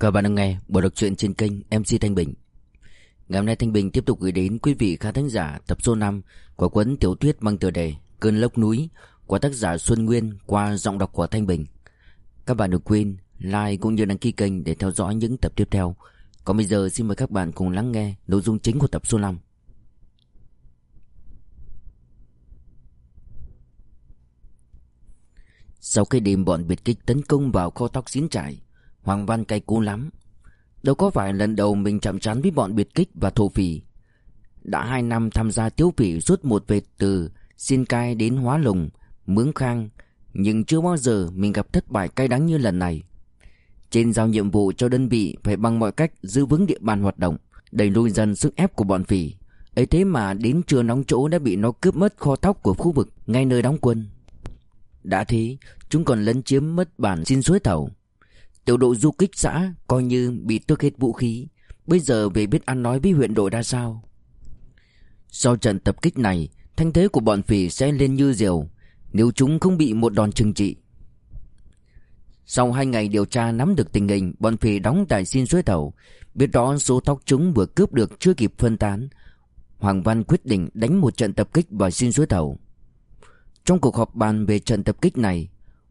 Các bạn đang nghe bộ đọc truyện trên kênh MC Thanh Bình. Ngày hôm nay Thanh Bình tiếp tục gửi đến quý vị khán thính giả tập số 5 của cuốn tiểu thuyết mang tựa đề Cơn lốc núi của tác giả Xuân Nguyên qua giọng đọc của Thanh Bình. Các bạn đừng quên like cũng như đăng ký kênh để theo dõi những tập tiếp theo. Còn bây giờ xin mời các bạn cùng lắng nghe nội dung chính của tập số 5. Sau khi đêm bọn biệt kích tấn công vào kho tóc xín trải Hoàng Văn cay cú lắm. Đâu có phải lần đầu mình chạm trán với bọn biệt kích và thổ phỉ. Đã hai năm tham gia tiêu phỉ suốt một vệt từ Xin cai đến Hóa Lùng, Mướng Khang Nhưng chưa bao giờ mình gặp thất bại cay đắng như lần này. Trên giao nhiệm vụ cho đơn vị phải bằng mọi cách giữ vững địa bàn hoạt động Đẩy lùi dần sức ép của bọn phỉ. Ấy thế mà đến trưa nóng chỗ đã bị nó cướp mất kho tóc của khu vực ngay nơi đóng quân. Đã thế, chúng còn lấn chiếm mất bản xin suối thầu. Tiểu đội du kích xã coi như bị tước hết vũ khí, bây giờ về biết ăn nói với huyện đội ra sao. Sau trận tập kích này, thanh thế của bọn phỉ sẽ lên như diều, nếu chúng không bị một đòn trừng trị. Sau hai ngày điều tra nắm được tình hình, bọn phỉ đóng tại xin suối thầu, biết đó số tóc chúng vừa cướp được chưa kịp phân tán. Hoàng Văn quyết định đánh một trận tập kích vào xin suối thầu. Trong cuộc họp bàn về trận tập kích này,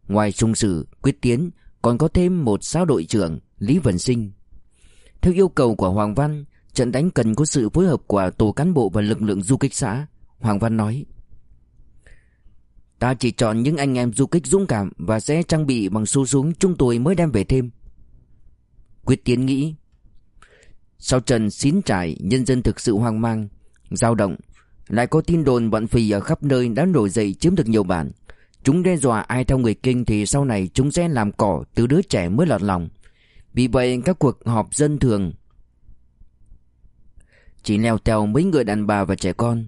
ngoài sung Sử, Quyết Tiến còn có thêm một sao đội trưởng Lý Vân Sinh. Theo yêu cầu của Hoàng Văn, trận đánh cần có sự phối hợp của tổ cán bộ và lực lượng du kích xã. Hoàng Văn nói, Ta chỉ chọn những anh em du kích dũng cảm và sẽ trang bị bằng số súng chúng tôi mới đem về thêm. Quyết Tiến nghĩ, sau trận xín trải, nhân dân thực sự hoang mang, dao động, lại có tin đồn bọn phì ở khắp nơi đã nổi dậy chiếm được nhiều bản Chúng đe dọa ai theo người kinh thì sau này chúng sẽ làm cỏ từ đứa trẻ mới lọt lòng. Vì vậy, các cuộc họp dân thường Chỉ leo tèo mấy người đàn bà và trẻ con.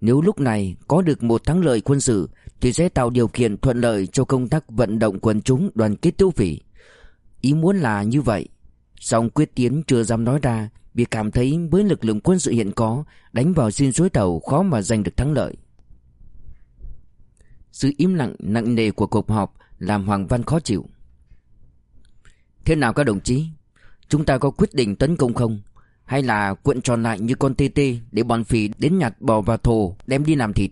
Nếu lúc này có được một thắng lợi quân sự, Thì sẽ tạo điều kiện thuận lợi cho công tác vận động quần chúng đoàn kết tiêu phỉ. Ý muốn là như vậy. Song quyết tiến chưa dám nói ra vì cảm thấy với lực lượng quân sự hiện có, Đánh vào xin suối tàu khó mà giành được thắng lợi. Sự im lặng nặng nề của cuộc họp Làm Hoàng Văn khó chịu. Thế nào các đồng chí? Chúng ta có quyết định tấn công không? Hay là cuộn tròn lại như con tê tê Để bọn phỉ đến nhặt bò và thổ Đem đi làm thịt?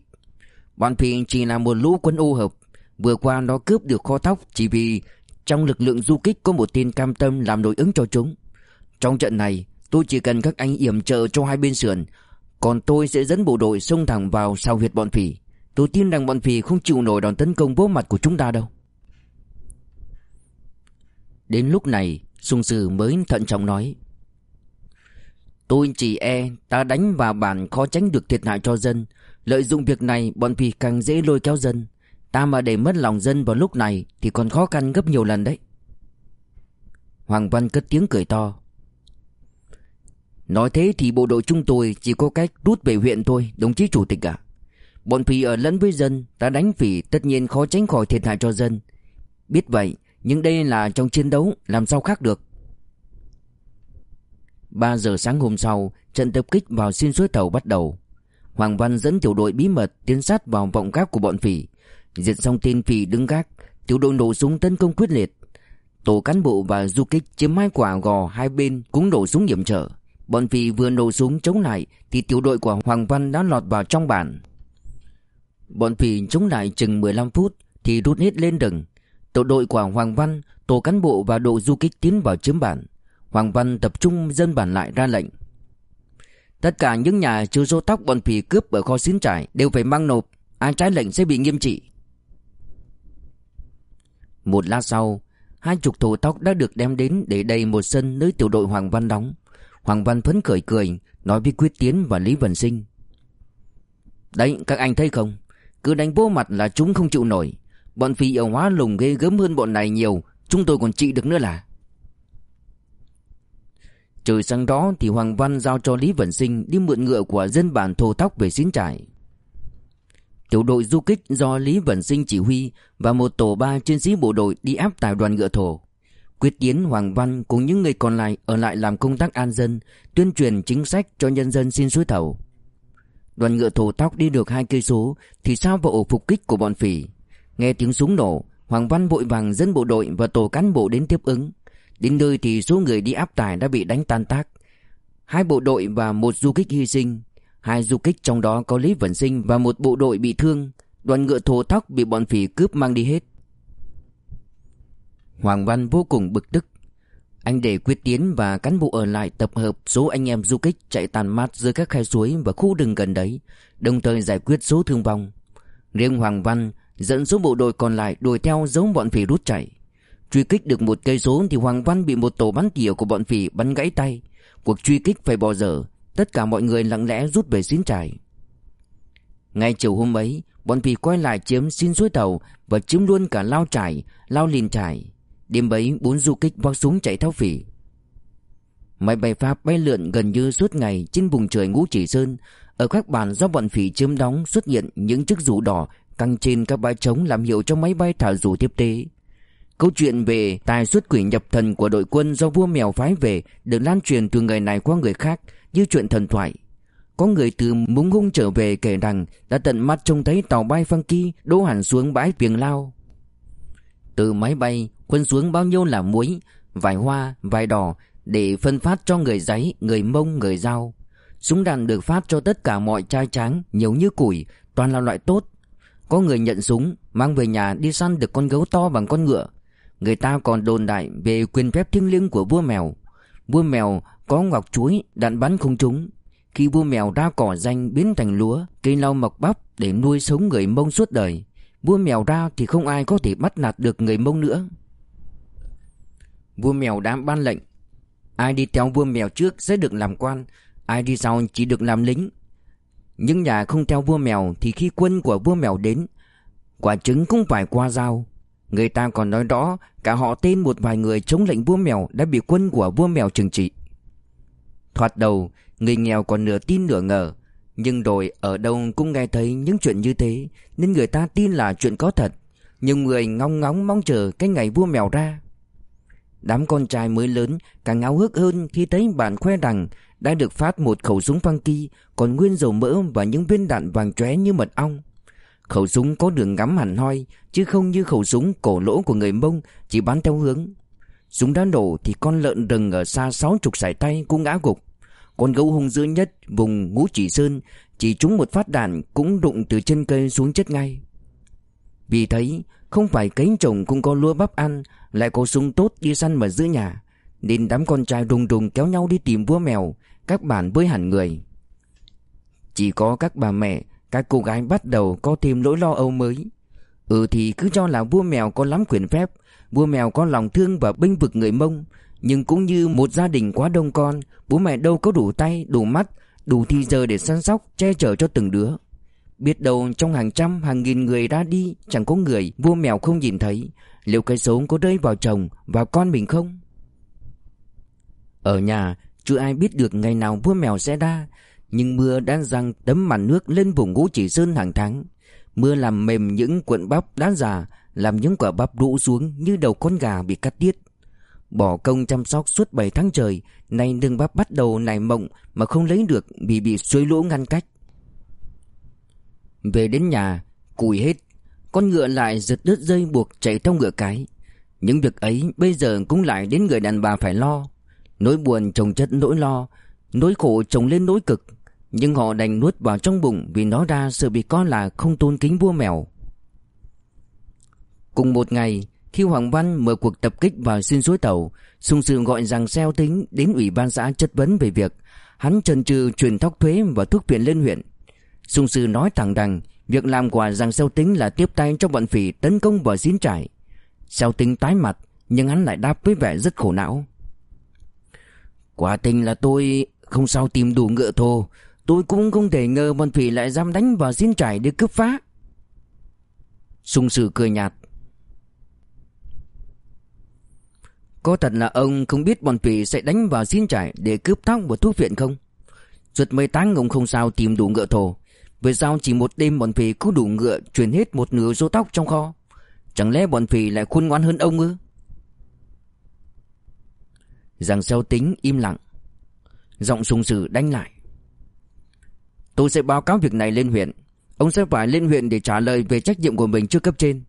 Bọn phỉ chỉ là một lũ quân ô hợp, Vừa qua nó cướp được kho thóc Chỉ vì trong lực lượng du kích Có một tên cam tâm làm đối ứng cho chúng. Trong trận này, Tôi chỉ cần các anh yểm trợ cho hai bên sườn, Còn tôi sẽ dẫn bộ đội xông thẳng vào sau huyệt bọn phỉ Tôi tin rằng bọn phỉ không chịu nổi đòn tấn công vô mặt của chúng ta đâu. Đến lúc này Sung Sư mới thận trọng nói, Tôi chỉ e ta đánh vào bản khó tránh được thiệt hại cho dân. Lợi dụng việc này, bọn phỉ càng dễ lôi kéo dân. Ta mà để mất lòng dân vào lúc này Thì còn khó khăn gấp nhiều lần đấy. Hoàng Văn cất tiếng cười to, Nói thế thì bộ đội chúng tôi chỉ có cách rút về huyện thôi, Đồng chí chủ tịch ạ. Bọn phỉ ở lẫn với dân, Ta đánh phỉ tất nhiên khó tránh khỏi thiệt hại cho dân. Biết vậy, Nhưng đây là trong chiến đấu, Làm sao khác được? 3 giờ sáng hôm sau, Trận tập kích vào xin suối tàu bắt đầu. Hoàng Văn dẫn tiểu đội bí mật Tiến sát vào vọng gác của bọn phỉ. Diệt xong tên phỉ đứng gác, Tiểu đội nổ súng tấn công quyết liệt. Tổ cán bộ và du kích chiếm hai quả gò hai bên cũng nổ súng hiểm trở. Bọn phỉ vừa nổ súng chống lại Thì tiểu đội của Hoàng Văn đã lọt vào trong bản. Bọn phỉ chống lại chừng 15 phút Thì rút hết lên rừng Tổ đội của Hoàng Văn, Tổ cán bộ và đội du kích tiến vào chiếm bản. Hoàng Văn tập trung dân bản lại ra lệnh. Tất cả những nhà chứa rô tóc bọn phỉ cướp ở kho xín trải Đều phải mang nộp. Ai trái lệnh sẽ bị nghiêm trị. Một lát sau, Hai chục thổ tóc đã được đem đến để đầy một sân nơi tiểu đội Hoàng Văn đóng. Hoàng Văn phấn khởi cười, Nói với Quyết Tiến và Lý Vân Sinh. Đấy, các anh thấy không? Cứ đánh vô mặt là chúng không chịu nổi. Bọn phi ở hóa lùng ghê gớm hơn bọn này nhiều. Chúng tôi còn trị được nữa là. Trời sáng đó thì Hoàng Văn giao cho Lý Vận Sinh Đi mượn ngựa của dân bản thô tóc về xín trải Tiểu đội du kích do Lý Vận Sinh chỉ huy Và một tổ ba chiến sĩ bộ đội đi áp tài đoàn ngựa thổ. Quyết Tiến Hoàng Văn cùng những người còn lại ở lại làm công tác an dân, tuyên truyền chính sách cho nhân dân xin suối thầu. Đoàn ngựa thổ tóc đi được hai cây số thì sao vào ổ phục kích của bọn phỉ. Nghe tiếng súng nổ, Hoàng Văn vội vàng dẫn bộ đội và tổ cán bộ đến tiếp ứng. Đến nơi thì số người đi áp tải đã bị đánh tan tác. Hai bộ đội và một du kích hy sinh. Hai du kích trong đó có Lý Vân Sinh và một bộ đội bị thương. Đoàn ngựa thổ tóc bị bọn phỉ cướp mang đi hết. Hoàng Văn vô cùng bực tức. Anh để Quyết Tiến và cán bộ ở lại tập hợp số anh em du kích chạy tàn mát dưới các khe suối và khu rừng gần đấy, Đồng thời giải quyết số thương vong. Riêng Hoàng Văn dẫn số bộ đội còn lại đuổi theo giống bọn phỉ rút chạy. Truy kích được một cây số thì Hoàng Văn bị một tổ bắn tỉa của bọn phỉ bắn gãy tay. Cuộc truy kích phải bỏ dở, Tất cả mọi người lặng lẽ rút về xín trải Ngay chiều hôm ấy, Bọn phỉ quay lại chiếm xin suối tàu Và chiếm luôn cả lao trải, Lao liền trải. Đêm ấy, bốn du kích vác súng chạy tháo phỉ Máy bay Pháp bay lượn gần như suốt ngày trên vùng trời ngũ chỉ sơn Ở các bàn do bọn phỉ chiếm đóng, xuất hiện những chiếc dù đỏ căng trên các bãi trống làm hiệu cho máy bay thả dù tiếp tế Câu chuyện về tài xuất quỷ nhập thần của đội quân do vua mèo phái về được lan truyền từ người này qua người khác như chuyện thần thoại. Có người từ Múng Hung trở về kể rằng đã tận mắt trông thấy tàu bay Funky đỗ hẳn xuống bãi Piềng Lao. Từ máy bay, quân xuống bao nhiêu là muối, vải hoa, vải đỏ để phân phát cho người giấy, người mông, người giao. Súng đạn được phát cho tất cả mọi trai tráng, nhiều như củi, toàn là loại tốt. Có người nhận súng, mang về nhà đi săn được con gấu to bằng con ngựa. Người ta còn đồn đại về quyền phép thiêng liêng của vua mèo. Vua mèo có ngọc chuối, đạn bắn không trúng. Khi vua mèo ra cỏ danh biến thành lúa, cây lau mọc bắp để nuôi sống người mông suốt đời. Vua mèo ra thì không ai có thể bắt nạt được người mông nữa. Vua mèo đã ban lệnh. Ai đi theo vua mèo trước sẽ được làm quan, ai đi sau chỉ được làm lính. Nhưng nhà không theo vua mèo thì khi quân của vua mèo đến, quả trứng cũng phải qua dao. Người ta còn nói rõ cả họ tên một vài người chống lệnh vua mèo đã bị quân của vua mèo trừng trị. Thoạt đầu, người nghèo còn nửa tin nửa ngờ, nhưng rồi ở đâu cũng nghe thấy những chuyện như thế, nên người ta tin là chuyện có thật. Nhưng người ngóng ngóng mong chờ cái ngày vua mèo ra. Đám con trai mới lớn càng ngáo hức hơn khi thấy bạn khoe rằng đã được phát một khẩu súng funky còn nguyên dầu mỡ và những viên đạn vàng chóe như mật ong. Khẩu súng có đường ngắm hẳn hoi, Chứ không như khẩu súng cổ lỗ của người Mông, Chỉ bắn theo hướng Súng đã nổ thì con lợn rừng ở xa sáu chục sải tay cũng ngã gục con gấu hung dữ nhất vùng ngũ chỉ sơn, Chỉ trúng một phát đạn cũng đụng từ chân cây xuống chết ngay. Vì thấy không phải cánh chồng cũng có lúa bắp ăn, Lại có súng tốt đi săn mà giữ nhà, Nên đám con trai đùng đùng kéo nhau đi tìm vua mèo, Các bạn với hẳn người. Chỉ có các bà mẹ, các cô gái bắt đầu có thêm nỗi lo âu mới. Ừ thì cứ cho là vua mèo có lắm quyền phép Vua mèo có lòng thương và bênh vực người mông nhưng cũng như một gia đình quá đông con Bố mẹ đâu có đủ tay, đủ mắt Đủ thì giờ để săn sóc, che chở cho từng đứa. Biết đâu trong hàng trăm, hàng nghìn người ra đi Chẳng có người vua mèo không nhìn thấy. Liệu cái sống có rơi vào chồng, vào con mình không? Ở nhà, chưa ai biết được ngày nào vua mèo sẽ ra nhưng mưa đã răng tấm màn nước lên vùng ngũ chỉ sơn hàng tháng. Mưa làm mềm những cuộn bắp đá già Làm những quả bắp rũ xuống như đầu con gà bị cắt tiết. Bỏ công chăm sóc suốt 7 tháng trời, Nay nương bắp bắt đầu nảy mộng Mà không lấy được vì bị suối lỗ ngăn cách. Về đến nhà, Cùi hết, Con ngựa lại giật đứt dây buộc chạy theo ngựa cái. Những việc ấy bây giờ cũng lại đến người đàn bà phải lo. Nỗi buồn chồng chất nỗi lo, Nỗi khổ chồng lên nỗi cực. Nhưng họ đành nuốt vào trong bụng Vì nó ra sự bị con là không tôn kính vua mèo. Cùng một ngày khi Hoàng Văn mở cuộc tập kích vào xin suối tàu Sung sự gọi rằng xeo tính Đến ủy ban xã chất vấn về việc Hắn trần trừ truyền thóc thuế và thuốc viện lên huyện. Sung sư nói thẳng rằng Việc làm của rằng xeo tính là tiếp tay cho bọn phỉ tấn công vào xín trải. Xeo tính tái mặt, Nhưng hắn lại đáp với vẻ rất khổ não. Quả tình là tôi không sao tìm đủ ngựa thô, Tôi cũng không thể ngờ bọn phỉ lại dám đánh vào xin trải để cướp phá. Sung sự cười nhạt. Có thật là ông không biết bọn tùy sẽ đánh vào xin trải để cướp tóc và thuốc viện không? Suốt mấy tháng ông không sao tìm đủ ngựa thổ. Vì sao chỉ một đêm bọn tùy cứ đủ ngựa chuyển hết một nửa số tóc trong kho. Chẳng lẽ bọn tùy lại khôn ngoan hơn ông ư? Giang xeo tính im lặng. Giọng sung sử đánh lại. Tôi sẽ báo cáo việc này lên huyện. Ông sẽ phải lên huyện để trả lời về trách nhiệm của mình trước cấp trên.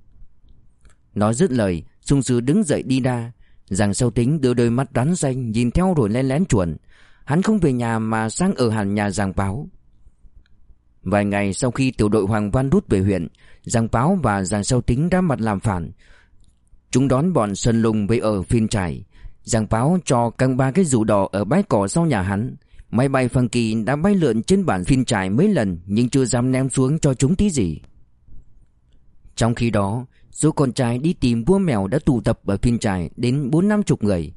Nói dứt lời Sung sứ đứng dậy đi ra giàng sâu tính đưa đôi mắt đoán danh Nhìn theo rồi lén lén chuẩn Hắn không về nhà mà sang ở hẳn nhà giàng Báo. Vài ngày sau khi tiểu đội Hoàng Văn rút về huyện giàng Báo và giàng sâu tính đã mặt làm phản. Chúng đón bọn Sơn Lùng về ở phiên trải giàng Báo cho căng ba cái rủ đỏ ở bãi cỏ sau nhà hắn. Máy bay phân kỳ đã bay lượn trên bản phiên trải mấy lần Nhưng chưa dám ném xuống cho chúng tí gì. Trong khi đó Số con trai đi tìm vua mèo đã tụ tập ở phiên trại đến bốn năm chục người.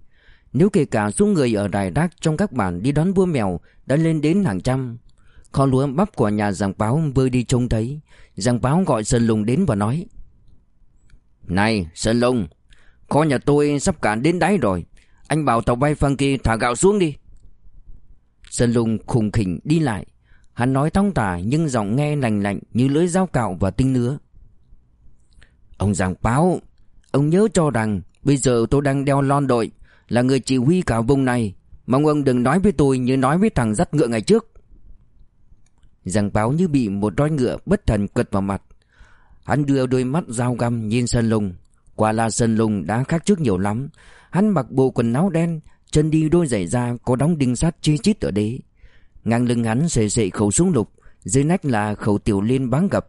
Nếu kể cả số người ở đài rác trong các bản đi đón vua mèo đã lên đến hàng trăm. Kho lúa bắp của nhà giàng báo vừa đi trông thấy. Giàng báo gọi Sơn Lùng đến và nói. Này Sơn Lùng, kho nhà tôi sắp cạn đến đáy rồi. Anh bảo tàu bay Funky thả gạo xuống đi. Sơn Lùng khùng khỉnh đi lại. Hắn nói thong tả nhưng giọng nghe lành lạnh như lưỡi dao cạo và tinh nứa. Ông Giang Báo, Ông nhớ cho rằng Bây giờ tôi đang đeo lon đội, Là người chỉ huy cả vùng này. Mong ông đừng nói với tôi như nói với thằng dắt ngựa ngày trước. Giang Báo như bị một roi ngựa bất thần cật vào mặt. Hắn đưa đôi mắt dao găm nhìn Sơn Lùng. Quả là Sơn Lùng đã khác trước nhiều lắm. Hắn mặc bộ quần áo đen, Chân đi đôi giày da có đóng đinh sắt chi chít ở đế. Ngang lưng hắn xề xệ khẩu súng lục, Dưới nách là khẩu tiểu liên bán gập.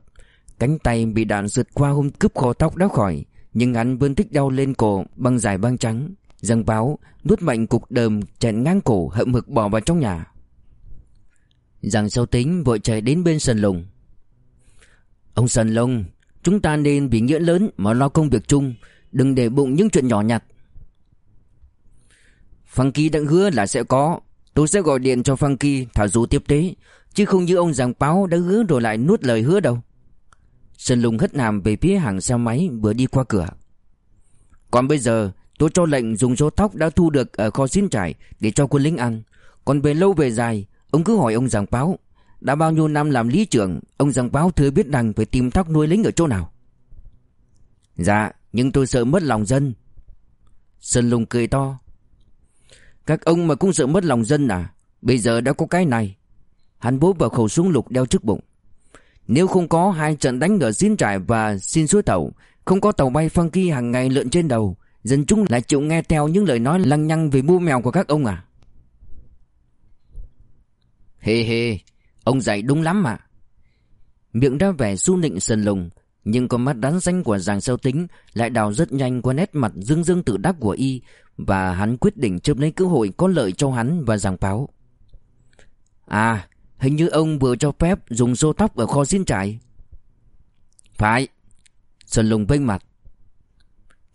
Cánh tay bị đạn rượt qua hôm cướp kho tóc đã khỏi, Nhưng hắn vẫn thích đau lên cổ băng dài băng trắng. Răng báo nuốt mạnh cục đờm chẹn ngang cổ, hậm hực bỏ vào trong nhà. Giang sâu tính vội chạy đến bên sân lùng. Ông sân lùng, Chúng ta nên vì nghĩa lớn mà lo công việc chung, Đừng để bụng những chuyện nhỏ nhặt. Phan kỳ đã hứa là sẽ có, Tôi sẽ gọi điện cho phan kỳ thả dù tiếp tế, Chứ không như ông giảng báo đã hứa rồi lại nuốt lời hứa đâu. Sơn Lùng hất hàm về phía hàng xe máy vừa đi qua cửa. Còn bây giờ tôi cho lệnh dùng số tóc đã thu được ở kho xin trải để cho quân lính ăn. Còn về lâu về dài, ông cứ hỏi ông Giang Báo. Đã bao nhiêu năm làm lý trưởng, ông Giang Báo thừa biết rằng phải tìm tóc nuôi lính ở chỗ nào. Dạ, nhưng tôi sợ mất lòng dân. Sơn Lùng cười to. Các ông mà cũng sợ mất lòng dân à? Bây giờ đã có cái này. Hắn bố vào khẩu súng lục đeo trước bụng. Nếu không có, hai trận đánh ở Xin Trải và Xin Suối Tàu, Không có tàu bay funky hàng ngày lượn trên đầu, Dân chúng lại chịu nghe theo những lời nói lăng nhăng về mua mèo của các ông à? Hê hê, Ông dạy đúng lắm mà Miệng ra vẻ su nịnh sần lùng, Nhưng con mắt đắn xanh của giàng sâu tính Lại đào rất nhanh qua nét mặt dương dương tự đắc của y, Và hắn quyết định chớp lấy cơ hội có lợi cho hắn và giàng báo. À Hình như ông vừa cho phép dùng xô tóc ở kho xin trải Phải. Sơn Lùng vênh mặt.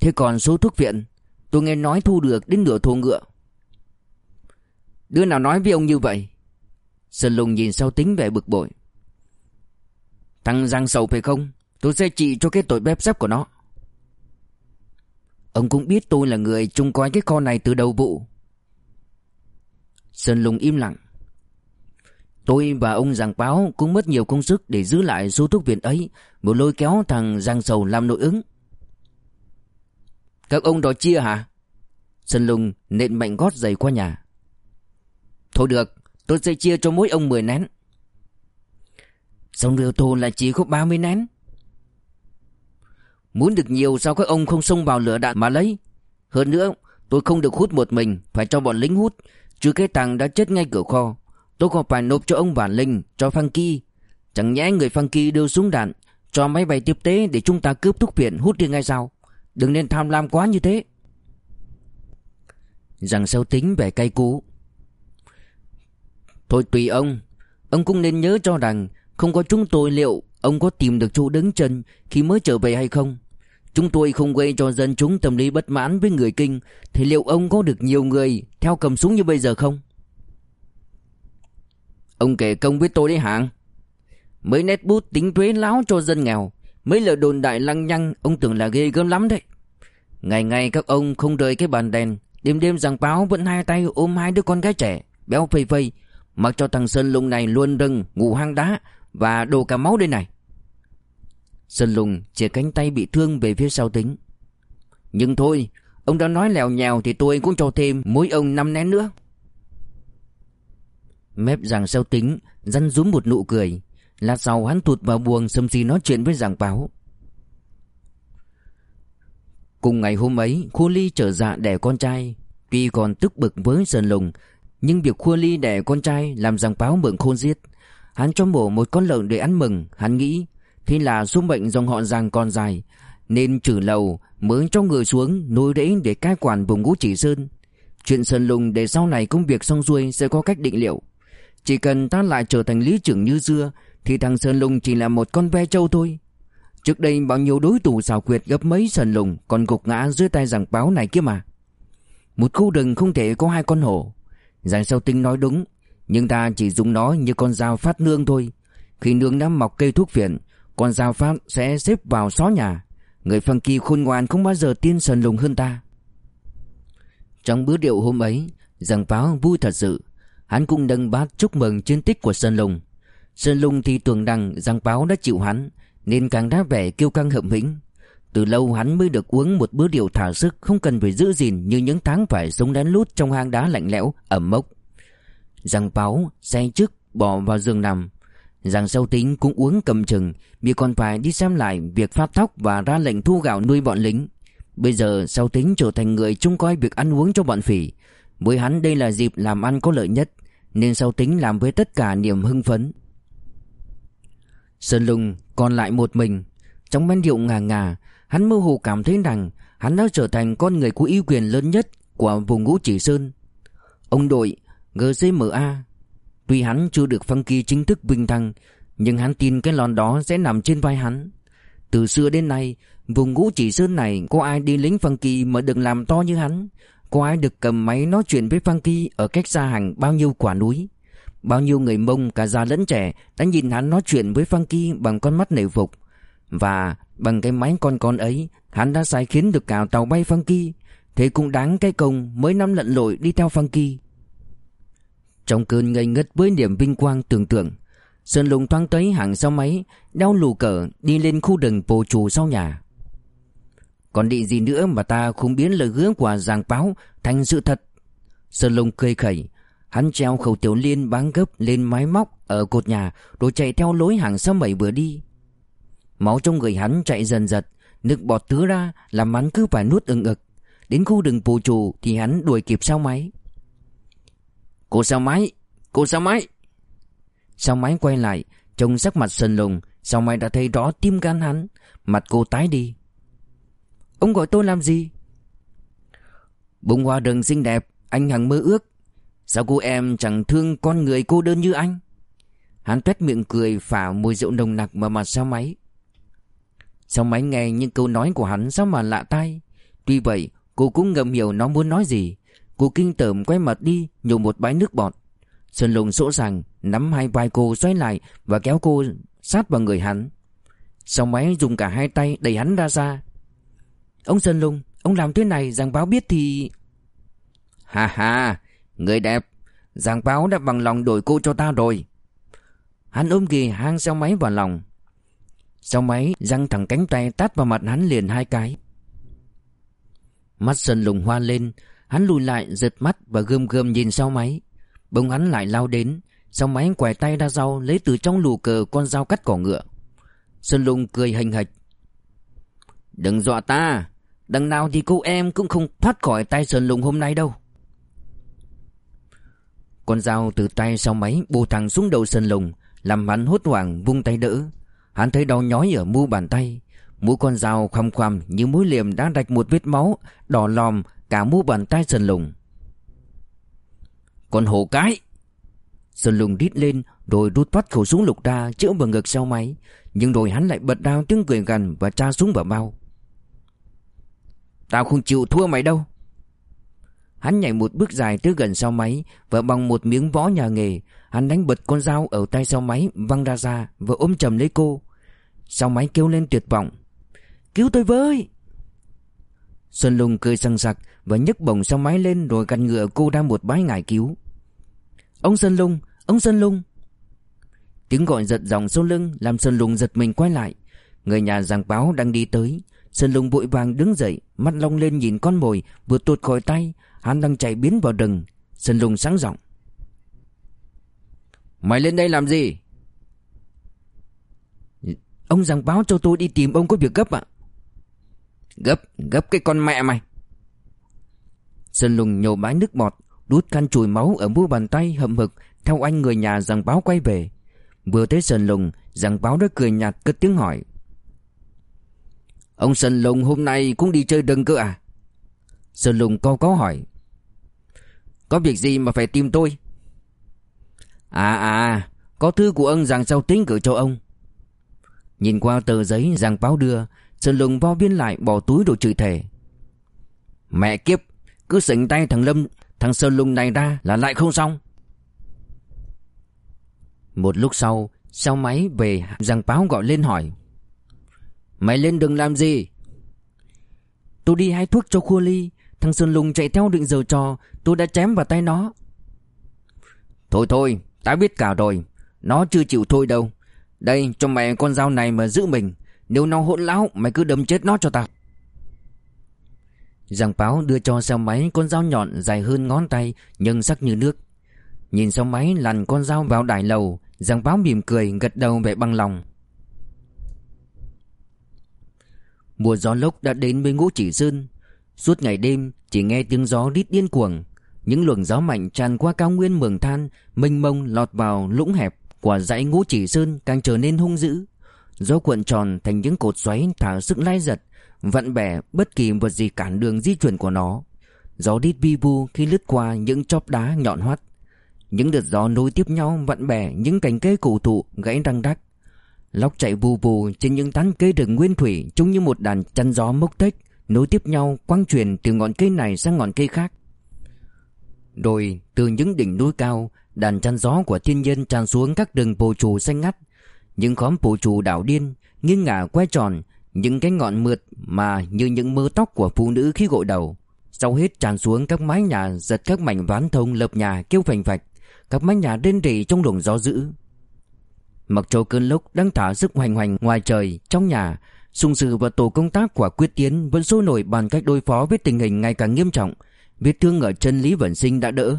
Thế còn số thuốc viện, Tôi nghe nói thu được đến nửa thô ngựa. Đứa nào nói với ông như vậy? Sơn Lùng nhìn sau tính vẻ bực bội. Thằng Giang sầu phải không? Tôi sẽ trị cho cái tội bếp xếp của nó. Ông cũng biết tôi là người trông coi cái kho này từ đầu vụ. Sơn Lùng im lặng. Tôi và ông Giang Báo cũng mất nhiều công sức để giữ lại số thuốc viện ấy, một lôi kéo thằng Giang Sầu làm nội ứng. Các ông đòi chia hả? Sơn Lùng nện mạnh gót giày qua nhà. Thôi được, tôi sẽ chia cho mỗi ông 10 nén. Xong điều thô là chỉ có 30 nén. Muốn được nhiều sao các ông không xông vào lửa đạn mà lấy. Hơn nữa, tôi không được hút một mình, phải cho bọn lính hút, chứ cái thằng đã chết ngay cửa kho. Tôi còn phải nộp cho ông bản Linh, Cho Funky Chẳng nhẽ người Funky đưa súng đạn, Cho máy bay tiếp tế để chúng ta cướp thuốc phiện hút đi ngay sau. Đừng nên tham lam quá như thế. Rằng sâu tính về cây cú Thôi tùy ông. Ông cũng nên nhớ cho rằng Không có chúng tôi liệu Ông có tìm được chỗ đứng chân Khi mới trở về hay không? Chúng tôi không gây cho dân chúng tâm lý bất mãn với người kinh, Thì liệu ông có được nhiều người Theo cầm súng như bây giờ không? Ông kể công với tôi đấy hạng Mấy nét bút tính thuế láo cho dân nghèo, Mấy lời đồn đại lăng nhăng, Ông tưởng là ghê gớm lắm đấy. Ngày ngày các ông không rời cái bàn đèn, Đêm đêm giảng báo vẫn hai tay ôm hai đứa con gái trẻ, Béo phây phây, Mặc cho thằng Sơn Lùng này luôn rừng, Ngủ hang đá Và đổ cả máu đây này. Sơn Lùng chỉ cánh tay bị thương về phía sau tính. Nhưng thôi, Ông đã nói lèo nhèo Thì tôi cũng cho thêm mỗi ông năm nén nữa. Mép giảng sâu tính Răn rúm một nụ cười. Lát sau hắn tụt vào buồng xâm xì nói chuyện với giảng báo. Cùng ngày hôm ấy khu Ly trở dạ đẻ con trai. Tuy còn tức bực với Sơn Lùng, Nhưng việc khu Ly đẻ con trai Làm giàng báo mượn khôn giết. Hắn cho mổ một con lợn để ăn mừng, Hắn nghĩ Thế là số mệnh dòng họ giàng còn dài, Nên trừ lầu, mới cho người xuống Nối rễ để cai quản vùng ngũ chỉ sơn. Chuyện Sơn Lùng để sau này công việc xong xuôi Sẽ có cách định liệu. Chỉ cần ta lại trở thành lý trưởng như xưa Thì thằng Sơn Lùng chỉ là một con ve trâu thôi. Trước đây bao nhiêu đối thủ xảo quyệt gấp mấy Sơn Lùng Còn gục ngã dưới tay giảng báo này kia mà. Một khu rừng không thể có hai con hổ. Giảng sâu tinh nói đúng, Nhưng ta chỉ dùng nó như con dao phát nương thôi. Khi nương đã mọc cây thuốc phiện Con dao phát sẽ xếp vào xó nhà. Người phân kỳ khôn ngoan không bao giờ tin Sơn Lùng hơn ta. Trong bữa điệu hôm ấy, Giảng báo vui thật sự. Hắn cũng nâng bát chúc mừng chiến tích của Sơn Lùng. Sơn Lùng thì tưởng rằng Giang Báo đã chịu hắn Nên càng đá vẻ kiêu căng hậm hĩnh. Từ lâu hắn mới được uống một bữa điều thả sức Không cần phải giữ gìn như những tháng phải sống lén lút trong hang đá lạnh lẽo, ẩm mốc. Giang Báo say trước bỏ vào giường nằm. Giang sâu tính cũng uống cầm chừng Vì còn phải đi xem lại việc phát thóc Và ra lệnh thu gạo nuôi bọn lính. Bây giờ sâu tính trở thành người trông coi việc ăn uống cho bọn phỉ. Với hắn đây là dịp làm ăn có lợi nhất, Nên sau tính làm với tất cả niềm hưng phấn. Sơn Lùng còn lại một mình, Trong men rượu ngà ngà, Hắn mơ hồ cảm thấy rằng Hắn đã trở thành con người có uy quyền lớn nhất Của vùng ngũ chỉ sơn. Ông đội GCMA Tuy hắn chưa được phân kỳ chính thức vinh thăng, Nhưng hắn tin cái lon đó sẽ nằm trên vai hắn. Từ xưa đến nay, Vùng ngũ chỉ sơn này Có ai đi lính phân kỳ mà đừng làm to như hắn? Có ai được cầm máy nói chuyện với Phan kỳ Ở cách xa hàng bao nhiêu quả núi. Bao nhiêu người mông cả già lẫn trẻ Đã nhìn hắn nói chuyện với Funky Bằng con mắt nể phục Và bằng cái máy con con ấy, Hắn đã sai khiến được cả tàu bay Funky Thế cũng đáng cái công Mới năm lận lội đi theo Funky Trong cơn ngây ngất với niềm vinh quang tưởng tượng, Sơn lùng thoáng tới hàng sau máy Đeo lù cờ đi lên khu rừng bồ trù sau nhà. Còn định gì nữa mà ta không biến lời hứa của giàng báo Thành sự thật Sơn lùng cười khẩy Hắn treo khẩu tiểu liên báng gấp lên mái móc ở cột nhà rồi chạy theo lối hàng xóm bảy vừa đi. Máu trong người hắn chạy dần dật, nước bọt tứa ra làm hắn cứ phải nuốt ừng ực. Đến khu rừng pù trù thì hắn đuổi kịp sao máy. Cô sao máy? Cô sao máy? Sao máy quay lại, trông sắc mặt sần lùng, sao máy đã thấy rõ tim gan hắn, mặt cô tái đi. Ông gọi tôi làm gì? Bông hoa rừng xinh đẹp, anh hằng mơ ước. Sao cô em chẳng thương con người cô đơn như anh? Hắn tuét miệng cười phả mùi rượu nồng nặc vào mặt sao máy. Sao máy nghe những câu nói của hắn sao mà lạ tai? Tuy vậy cô cũng ngầm hiểu nó muốn nói gì. Cô kinh tởm quay mặt đi nhổ một bãi nước bọt. Sơn lùng sỗ sàng nắm hai vai cô xoay lại Và kéo cô sát vào người hắn. Sao máy dùng cả hai tay đẩy hắn ra xa? Ông Sơn lùng, Ông làm thế này rằng báo biết thì Ha ha, Người đẹp. Giang báo đã bằng lòng đổi cô cho ta rồi. Hắn ôm ghì hang xe máy vào lòng. Xe máy răng thẳng cánh tay tát vào mặt hắn liền hai cái. Mắt sơn lùng hoa lên, Hắn lùi lại, giật mắt và gươm gươm nhìn sau máy. Bỗng hắn lại lao đến Sau máy quẻ tay ra sau, Lấy từ trong lù cờ con dao cắt cỏ ngựa. Sơn lùng cười hành hạch. Đừng dọa ta Đằng nào thì cô em cũng không thoát khỏi tay Sơn lùng hôm nay đâu. Con dao từ tay sau máy bù thẳng xuống đầu sơn lùng, Làm hắn hốt hoảng vung tay đỡ. Hắn thấy đau nhói ở mu bàn tay. Mũi con dao khoăm khoăm như mũi liềm đã rạch một vết máu, Đỏ lòm cả mu bàn tay sơn lùng. Con hổ cái! Sơn lùng rít lên, rồi rút thoát khẩu súng lục ra chữa vào ngực sau máy. Nhưng rồi hắn lại bật đao tiếng cười gần và tra súng vào bao Tao không chịu thua mày đâu. Hắn nhảy một bước dài tới gần sau máy Và bằng một miếng võ nhà nghề, Hắn đánh bật con dao ở tay sau máy, Văng ra ra và ôm chầm lấy cô. Sau máy kêu lên tuyệt vọng, Cứu tôi với! Xuân Lùng cười săng sặc Và nhấc bổng sau máy lên Rồi gặt ngựa cô ra một bãi ngải cứu. Ông Xuân Lùng, Ông Xuân Lùng! Tiếng gọi giật dòng sau lưng Làm Xuân Lùng giật mình quay lại. Người nhà giảng báo đang đi tới. Sơn Lùng vội vàng đứng dậy Mắt long lên nhìn con mồi Vừa tuột khỏi tay Hắn đang chạy biến vào rừng. Sơn Lùng sáng giọng. Mày lên đây làm gì? Ông rằng báo cho tôi đi tìm ông có việc gấp ạ. Gấp, gấp cái con mẹ mày. Sơn lùng nhổ bãi nước bọt Đút khăn chùi máu ở mu bàn tay hậm hực Theo anh người nhà rằng báo quay về. Vừa tới Sơn lùng Rằng báo đã cười nhạt cất tiếng hỏi Ông Sơn lùng hôm nay cũng đi chơi đừng cơ à? Sơn lùng câu có hỏi. Có việc gì mà phải tìm tôi? À à Có thư của ông rằng sao tính gửi cho ông. Nhìn qua tờ giấy rằng báo đưa, Sơn lùng vo viên lại bỏ túi đồ chửi thề. Mẹ kiếp, Cứ sỉnh tay thằng Lâm, Thằng Sơn lùng này ra là lại không xong. Một lúc sau Sau máy về Giang báo gọi lên hỏi. Mày lên đừng làm gì? Tôi đi hái thuốc cho Khua Ly. Thằng Sơn Lùng chạy theo định giờ trò. Tôi đã chém vào tay nó. Thôi thôi, Tao biết cả rồi. Nó chưa chịu thôi đâu. Đây, cho mày con dao này mà giữ mình. Nếu nó hỗn láo, mày cứ đâm chết nó cho tao. Giang báo đưa cho xe máy con dao nhọn dài hơn ngón tay, Nhưng sắc như nước. Nhìn xe máy lằn con dao vào đài lầu, Giang báo mỉm cười, gật đầu vẻ bằng lòng. Mùa gió lốc đã đến với ngũ chỉ sơn. Suốt ngày đêm, chỉ nghe tiếng gió rít điên cuồng. Những luồng gió mạnh tràn qua cao nguyên mường than, Mênh mông lọt vào lũng hẹp Của dãy ngũ chỉ sơn càng trở nên hung dữ. Gió cuộn tròn thành những cột xoáy thả sức lai giật, Vặn bẻ bất kỳ vật gì cản đường di chuyển của nó. Gió đít vi vu khi lướt qua những chóp đá nhọn hoắt. Những đợt gió nối tiếp nhau vặn bẻ những cành cây cổ thụ gãy răng đắc Lóc chạy vù vù trên những tán cây rừng nguyên thủy Trông như một đàn chăn gió mốc tách Nối tiếp nhau quang truyền từ ngọn cây này sang ngọn cây khác. Rồi, từ những đỉnh núi cao, Đàn chăn gió của thiên nhiên tràn xuống các rừng bồ trù xanh ngắt. Những khóm bồ trù đảo điên, Nghiêng ngả quay tròn, Những cái ngọn mượt mà như những mớ tóc của phụ nữ khi gội đầu. Sau hết tràn xuống các mái nhà Giật các mảnh ván thông lợp nhà kêu phành phạch, Các mái nhà đen rỉ trong luồng gió dữ. Mặc cho cơn lốc đang thả sức hoành hoành ngoài trời, trong nhà, Sung Sư và tổ công tác của Quyết Tiến vẫn sôi nổi bàn cách đối phó với tình hình ngày càng nghiêm trọng. Vết thương ở chân Lý Vẩn Sinh đã đỡ.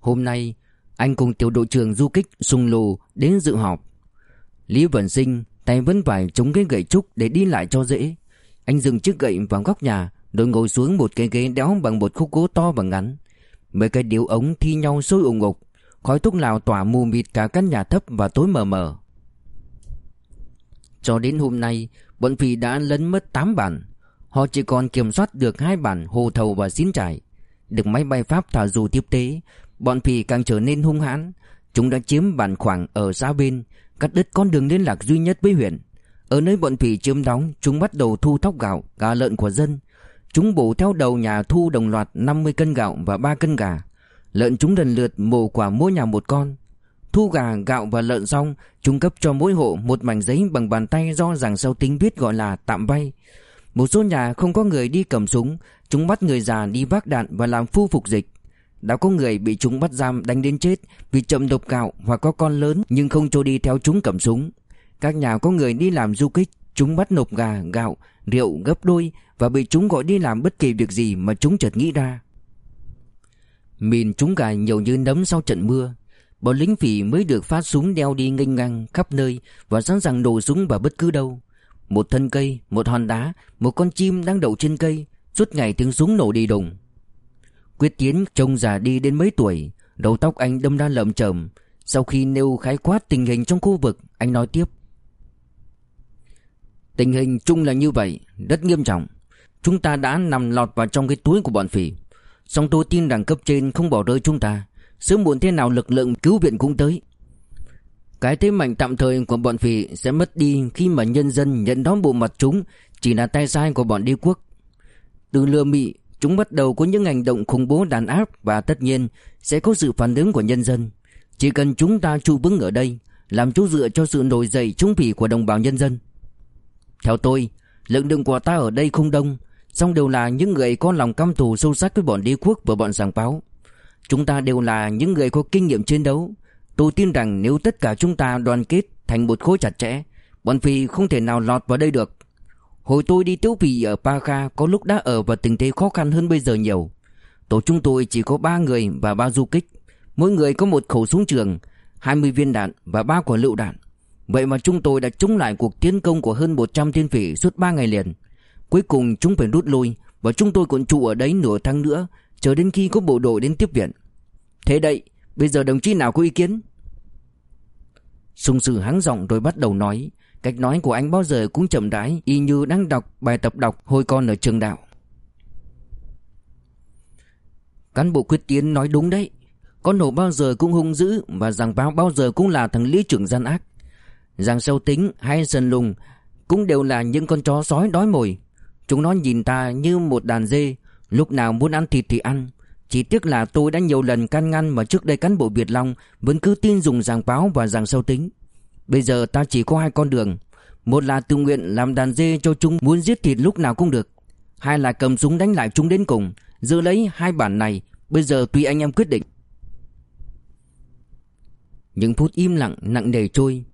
Hôm nay, anh cùng tiểu đội trưởng du kích sung Lù đến dự họp. Lý Vẩn Sinh tay vẫn phải chống cái gậy trúc để đi lại cho dễ. Anh dừng chiếc gậy vào góc nhà, rồi ngồi xuống một cái ghế đéo bằng một khúc gỗ to và ngắn. Mấy cái điếu ống thi nhau sôi ủng ục. Khói thuốc lào tỏa mù mịt cả căn nhà thấp và tối mờ mờ. Cho đến hôm nay Bọn phì đã lấn mất 8 bản. Họ chỉ còn kiểm soát được hai bản Hồ Thầu và Xín Trải Được máy bay Pháp thả dù tiếp tế Bọn phì càng trở nên hung hãn. Chúng đã chiếm bản khoảng ở xa bên Cắt đứt con đường liên lạc duy nhất với huyện. Ở nơi bọn phì chiếm đóng Chúng bắt đầu thu thóc gạo, gà lợn của dân. Chúng bổ theo đầu nhà thu đồng loạt 50 cân gạo và 3 cân gà. Lợn chúng lần lượt mổ quả mỗi nhà một con. Thu gà, gạo và lợn xong Chúng cấp cho mỗi hộ một mảnh giấy bằng bàn tay Do giảng sau tính biết gọi là tạm vay. Một số nhà không có người đi cầm súng Chúng bắt người già đi vác đạn và làm phu phục dịch. Đã có người bị chúng bắt giam đánh đến chết Vì chậm nộp gạo hoặc có con lớn Nhưng không cho đi theo chúng cầm súng. Các nhà có người đi làm du kích Chúng bắt nộp gà, gạo, rượu gấp đôi Và bị chúng gọi đi làm bất kỳ việc gì mà chúng chợt nghĩ ra. Mìn chúng gà nhiều như nấm sau trận mưa. Bọn lính phỉ mới được phát súng đeo đi nghênh ngang khắp nơi Và sẵn sàng nổ súng vào bất cứ đâu. Một thân cây, một hòn đá, một con chim đang đậu trên cây Suốt ngày tiếng súng nổ đi đùng. Quyết Tiến trông già đi đến mấy tuổi Đầu tóc anh đâm ra lợm chởm. Sau khi nêu khái quát tình hình trong khu vực Anh nói tiếp. Tình hình chung là như vậy Rất nghiêm trọng. Chúng ta đã nằm lọt vào trong cái túi của bọn phỉ. Song tôi tin rằng cấp trên không bỏ rơi chúng ta. Sớm muộn thế nào lực lượng cứu viện cũng tới. Cái thế mạnh tạm thời của bọn phỉ sẽ mất đi Khi mà nhân dân nhận đón bộ mặt chúng, Chỉ là tay sai của bọn đế quốc. Từ lừa mị, Chúng bắt đầu có những hành động khủng bố đàn áp Và tất nhiên sẽ có sự phản ứng của nhân dân. Chỉ cần chúng ta trụ vững ở đây, Làm chỗ dựa cho sự nổi dậy chống phỉ của đồng bào nhân dân. Theo tôi, Lực lượng của ta ở đây không đông song đều là những người có lòng căm thù sâu sắc với bọn đế quốc và bọn giảng báo. Chúng ta đều là những người có kinh nghiệm chiến đấu. Tôi tin rằng nếu tất cả chúng ta đoàn kết thành một khối chặt chẽ, bọn Phi không thể nào lọt vào đây được. Hồi tôi đi tiêu phì ở Pakha có lúc đã ở vào tình thế khó khăn hơn bây giờ nhiều. Tổ chúng tôi chỉ có 3 người và 3 du kích. Mỗi người có một khẩu súng trường, 20 viên đạn và 3 quả lựu đạn. Vậy mà chúng tôi đã chống lại cuộc tiến công của hơn 100 thiên phỉ suốt 3 ngày liền Cuối cùng chúng phải rút lui, Và chúng tôi còn trụ ở đấy nửa tháng nữa, Chờ đến khi có bộ đội đến tiếp viện. Thế đây, Bây giờ đồng chí nào có ý kiến? Sung sư hắng giọng rồi bắt đầu nói. Cách nói của anh bao giờ cũng chậm rãi, Y như đang đọc bài tập đọc hồi con ở trường đạo. Cán bộ quyết tiến nói đúng đấy. Con hổ bao giờ cũng hung dữ, Và rằng báo bao giờ cũng là thằng lý trưởng gian ác. Rằng sâu tính hay sần lùng Cũng đều là những con chó sói đói mồi. Chúng nó nhìn ta như một đàn dê. Lúc nào muốn ăn thịt thì ăn. Chỉ tiếc là tôi đã nhiều lần can ngăn Mà trước đây cán bộ Việt Long Vẫn cứ tin dùng giảng báo và giảng sâu tính. Bây giờ ta chỉ có hai con đường. Một là tự nguyện làm đàn dê cho chúng Muốn giết thịt lúc nào cũng được. Hai là cầm súng đánh lại chúng đến cùng. Giữ lấy hai bản này. Bây giờ tùy anh em quyết định. Những phút im lặng, nặng nề trôi.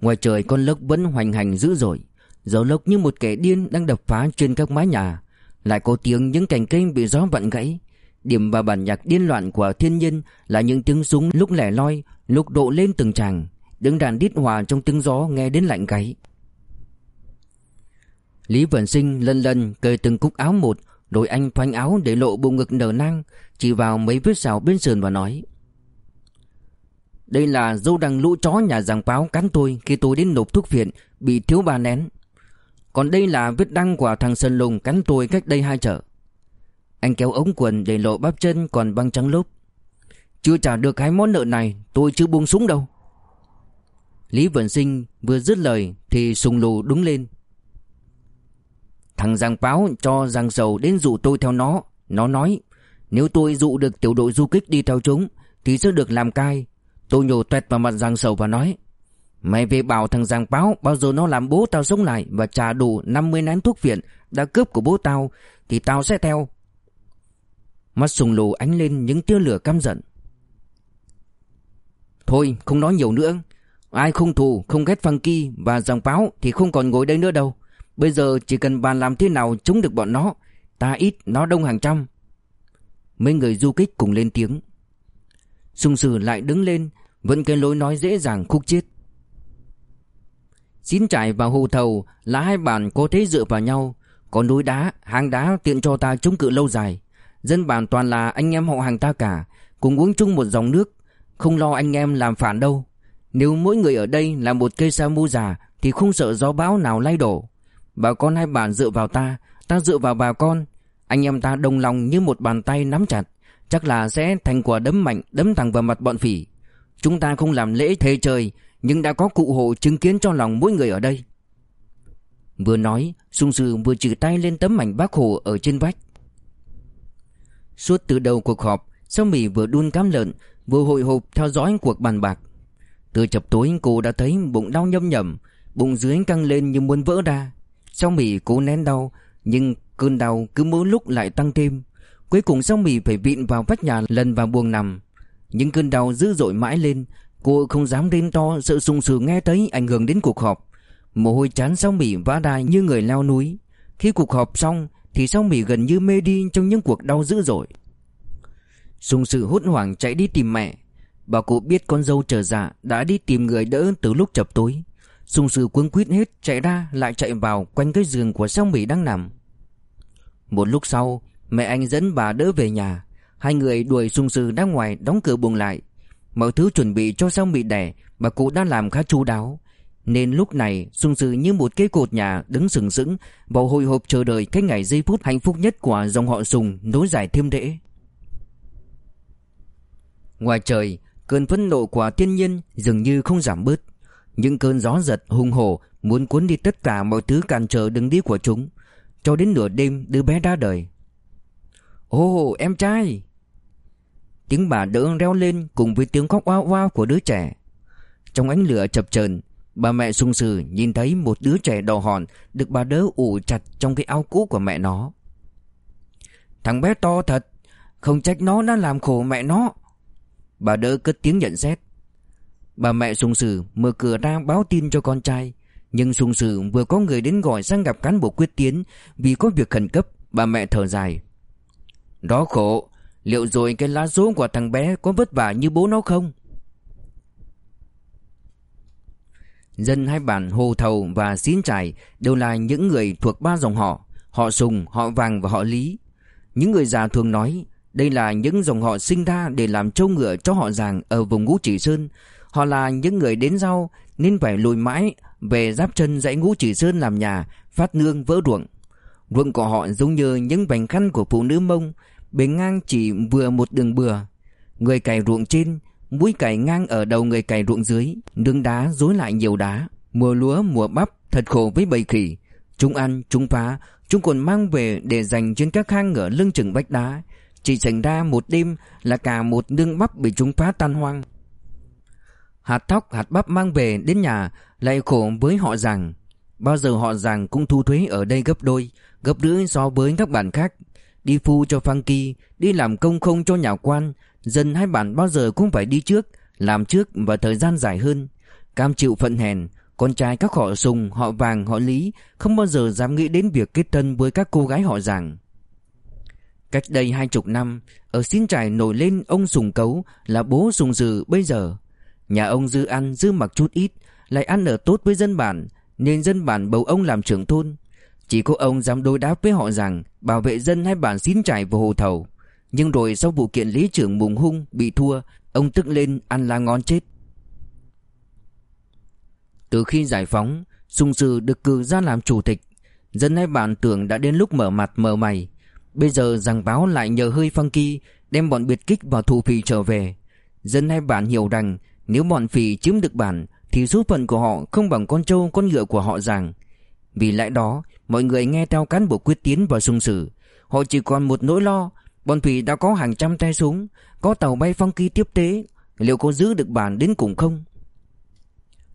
Ngoài trời con lốc vẫn hoành hành dữ dội. Gió lốc như một kẻ điên đang đập phá trên các mái nhà. Lại có tiếng những cành cây bị gió vặn gãy. Điểm vào bản nhạc điên loạn của thiên nhiên Là những tiếng súng lúc lẻ loi, Lúc độ lên từng tràng. Đứng đàn đít hòa trong tiếng gió nghe đến lạnh gáy. Lý Vân Sinh lần lần cởi từng cúc áo một Rồi anh phanh áo để lộ bộ ngực nở nang, Chỉ vào mấy vết sào bên sườn và nói, Đây là dâu đằng lũ chó nhà giàng báo cắn tôi Khi tôi đến nộp thuốc viện Bị thiếu bà nén. Còn đây là vết đăng của thằng Sơn Lùng cắn tôi cách đây hai chợ. Anh kéo ống quần để lộ bắp chân còn băng trắng lốp. Chưa trả được cái món nợ này, Tôi chưa buông súng đâu. Lý Vận Sinh vừa dứt lời Thì sùng lù đứng lên. Thằng Giang Báo cho Giang Sầu đến dụ tôi theo nó. Nó nói, Nếu tôi dụ được tiểu đội du kích đi theo chúng, Thì sẽ được làm cai. Tôi nhổ tuẹt vào mặt Giang Sầu và nói Mày về bảo thằng Giang Báo Bao giờ nó làm bố tao sống lại Và trả đủ 50 nén thuốc viện Đã cướp của bố tao, Thì tao sẽ theo. Mắt sùng lù ánh lên những tia lửa căm giận. Thôi, không nói nhiều nữa. Ai không thù, không ghét Funky và giàng báo Thì không còn ngồi đây nữa đâu. Bây giờ chỉ cần bàn làm thế nào chống được bọn nó, Ta ít, nó đông hàng trăm. Mấy người du kích cùng lên tiếng. Sùng sử lại đứng lên, Vẫn cái lối nói dễ dàng khúc chết Xín trải và hồ thầu Là hai bản có thế dựa vào nhau. Có núi đá, hang đá tiện cho ta chống cự lâu dài. Dân bản toàn là anh em họ hàng ta cả Cùng uống chung một dòng nước. Không lo anh em làm phản đâu. Nếu mỗi người ở đây là một cây sa mu già Thì không sợ gió bão nào lay đổ. Bà con hai bản dựa vào ta Ta dựa vào bà con. Anh em ta đồng lòng như một bàn tay nắm chặt Chắc là sẽ thành quả đấm mạnh Đấm thẳng vào mặt bọn phỉ. Chúng ta không làm lễ thề trời nhưng đã có cụ hộ chứng kiến cho lòng mỗi người ở đây. Vừa nói, Sung sư vừa chỉ tay lên tấm ảnh bác Hồ ở trên vách. Suốt từ đầu cuộc họp Sao Mỹ vừa đun cám lợn, Vừa hội hộp theo dõi cuộc bàn bạc. Từ chập tối, cô đã thấy bụng đau nhâm nhầm Bụng dưới căng lên như muốn vỡ ra. Sao Mỹ cố nén đau, Nhưng cơn đau cứ mỗi lúc lại tăng thêm. Cuối cùng Sao Mỹ phải vịn vào vách nhà lần vào buồng nằm. Những cơn đau dữ dội mãi lên Cô không dám lên to Sợ sung sướng nghe thấy ảnh hưởng đến cuộc họp Mồ hôi chán sau Mỹ vã đai như người leo núi Khi cuộc họp xong Thì sau Mỹ gần như mê đi trong những cuộc đau dữ dội Sung sự hốt hoảng chạy đi tìm mẹ Bà cụ biết con dâu trở dạ Đã đi tìm người đỡ từ lúc chập tối sung sự cuống quýt hết chạy ra lại chạy vào quanh cái giường của sau Mỹ đang nằm. Một lúc sau, mẹ anh dẫn bà đỡ về nhà. Hai người đuổi sung sự ra ngoài đóng cửa buồng lại. Mọi thứ chuẩn bị cho sao Mỹ đẻ, bà cụ đã làm khá chu đáo. Nên lúc này sung sự như một cái cột nhà đứng sừng sững và hồi hộp chờ đợi cái ngày giây phút hạnh phúc nhất của dòng họ sùng nối dài thêm đễ Ngoài trời, cơn phẫn nộ của thiên nhiên dường như không giảm bớt. Những cơn gió giật hung hổ muốn cuốn đi tất cả mọi thứ cản trở đường đi của chúng. Cho đến nửa đêm đứa bé ra đời. ô em trai! Tiếng bà đỡ reo lên cùng với tiếng khóc oao oao của đứa trẻ. Trong ánh lửa chập chờn, bà mẹ sung sử nhìn thấy một đứa trẻ đỏ hòn được bà đỡ ủ chặt trong cái áo cũ của mẹ nó. Thằng bé to thật, không trách nó đã làm khổ mẹ nó. Bà đỡ cất tiếng nhận xét. Bà mẹ sung sử mở cửa ra báo tin cho con trai Nhưng sung sử vừa có người đến gọi sang gặp cán bộ quyết tiến Vì có việc khẩn cấp Bà mẹ thở dài Đó khổ Liệu rồi cái lá số của thằng bé có vất vả như bố nó không Dân hai bản Hồ Thầu và Xín Trải đều là những người thuộc ba dòng họ, họ Sùng, họ Vàng và họ Lý. Những người già thường nói đây là những dòng họ sinh ra để làm trâu ngựa cho họ giàng ở vùng ngũ chỉ sơn. Họ là những người đến rau nên phải lùi mãi về giáp chân dãy ngũ chỉ sơn làm nhà, phát nương vỡ ruộng. Ruộng của họ giống như những vành khăn của phụ nữ mông, bề ngang chỉ vừa một đường bừa. Người cày ruộng trên, mũi cày ngang ở đầu người cày ruộng dưới, đường đá dối lại nhiều đá. Mùa lúa, mùa bắp, thật khổ với bầy khỉ. Chúng ăn, chúng phá, chúng còn mang về để dành trên các hang ở lưng chừng vách đá. Chỉ xảy ra một đêm là cả một nương bắp bị chúng phá tan hoang. Hạt thóc, hạt bắp mang về đến nhà lại khổ với họ rằng Bao giờ họ rằng cũng thu thuế ở đây gấp đôi, gấp rưỡi so với các bản khác. Đi phu cho phang kỳ, đi làm công không cho nhà quan, dân hai bản bao giờ cũng phải đi trước, làm trước và thời gian dài hơn. Cam chịu phận hèn, con trai các họ sùng, họ vàng, họ lý không bao giờ dám nghĩ đến việc kết thân với các cô gái họ giàng. Cách đây hai chục năm, ở xin trải nổi lên ông Sùng Cấu là bố Sùng Dừ bây giờ. Nhà ông dư ăn dư mặc chút ít, lại ăn ở tốt với dân bản, nên dân bản bầu ông làm trưởng thôn. Chỉ có ông dám đối đáp với họ rằng bảo vệ dân hai bản xín trải và hồ thầu. Nhưng rồi sau vụ kiện lý trưởng mùng hung bị thua, ông tức lên ăn lá ngon chết. Từ khi giải phóng, Sùng Sư được cử ra làm chủ tịch. Dân hai bản tưởng đã đến lúc mở mặt mở mày. Bây giờ rằng báo lại nhờ hơi funky đem bọn biệt kích vào thủ phì trở về. Dân hai bản hiểu rằng nếu bọn phì chiếm được bản thì số phận của họ không bằng con trâu con ngựa của họ rằng. Vì lẽ đó, mọi người nghe theo cán bộ quyết tiến và sung sử. Họ chỉ còn một nỗi lo, bọn thủy đã có hàng trăm tay súng, có tàu bay phong kỳ tiếp tế, liệu có giữ được bản đến cùng không?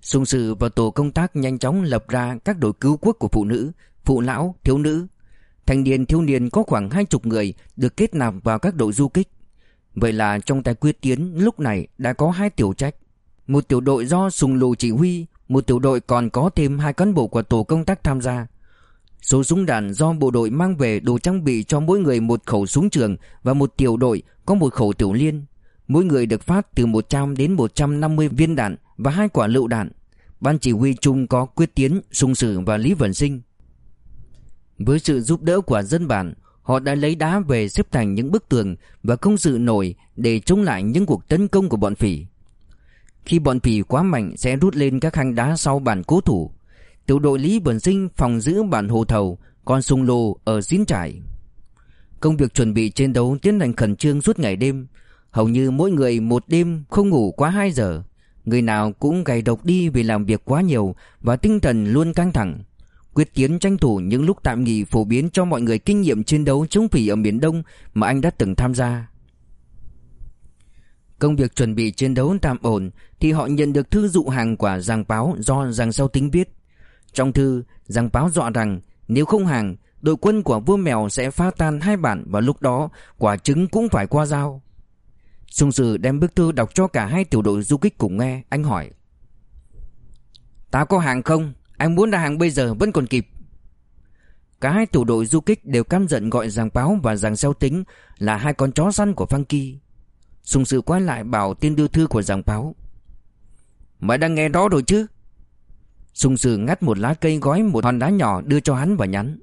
Sung sử và tổ công tác nhanh chóng lập ra các đội cứu quốc của phụ nữ, phụ lão, thiếu nữ. Thanh niên thiếu niên có khoảng hai chục người được kết nạp vào các đội du kích. Vậy là trong tay quyết tiến lúc này đã có hai tiểu trách. Một tiểu đội do Sùng Lù chỉ huy, một tiểu đội còn có thêm hai cán bộ của tổ công tác tham gia. Số súng đạn do bộ đội mang về đủ trang bị cho mỗi người một khẩu súng trường và một tiểu đội có một khẩu tiểu liên. Mỗi người được phát từ 100 đến 150 viên đạn và hai quả lựu đạn. Ban chỉ huy chung có Quyết Tiến, Sung Sử và Lý Vân Sinh. Với sự giúp đỡ của dân bản, họ đã lấy đá về xếp thành những bức tường và công sự nổi để chống lại những cuộc tấn công của bọn phỉ. Khi bọn phỉ quá mạnh sẽ rút lên các hang đá sau bản cố thủ. Tiểu đội Lý bẩn Sinh phòng giữ bản hồ thầu, còn sung lô ở xín trải. Công việc chuẩn bị chiến đấu tiến hành khẩn trương suốt ngày đêm. Hầu như mỗi người một đêm không ngủ quá 2 giờ. Người nào cũng gầy độc đi vì làm việc quá nhiều và tinh thần luôn căng thẳng. Quyết Tiến tranh thủ những lúc tạm nghỉ phổ biến cho mọi người kinh nghiệm chiến đấu chống phỉ ở miền Đông mà anh đã từng tham gia. Công việc chuẩn bị chiến đấu tạm ổn thì họ nhận được thư dụ hàng quả Giang Báo do Giang Sau Tính viết. Trong thư, Giang Báo dọa rằng nếu không hàng, đội quân của vua mèo sẽ phá tan hai bản và lúc đó quả trứng cũng phải qua dao. Sung Sử đem bức thư đọc cho cả hai tiểu đội du kích cùng nghe, anh hỏi. Ta có hàng không? Anh muốn ra hàng bây giờ vẫn còn kịp. Cả hai tiểu đội du kích đều căm giận gọi Giang Báo và Giang Xeo Tính là hai con chó săn của Phan Kỳ. Sùng sự quay lại bảo tên đưa thư của giảng Báo. Mày đang nghe đó rồi chứ? Sùng sự ngắt một lá cây gói một hòn đá nhỏ đưa cho hắn và nhắn.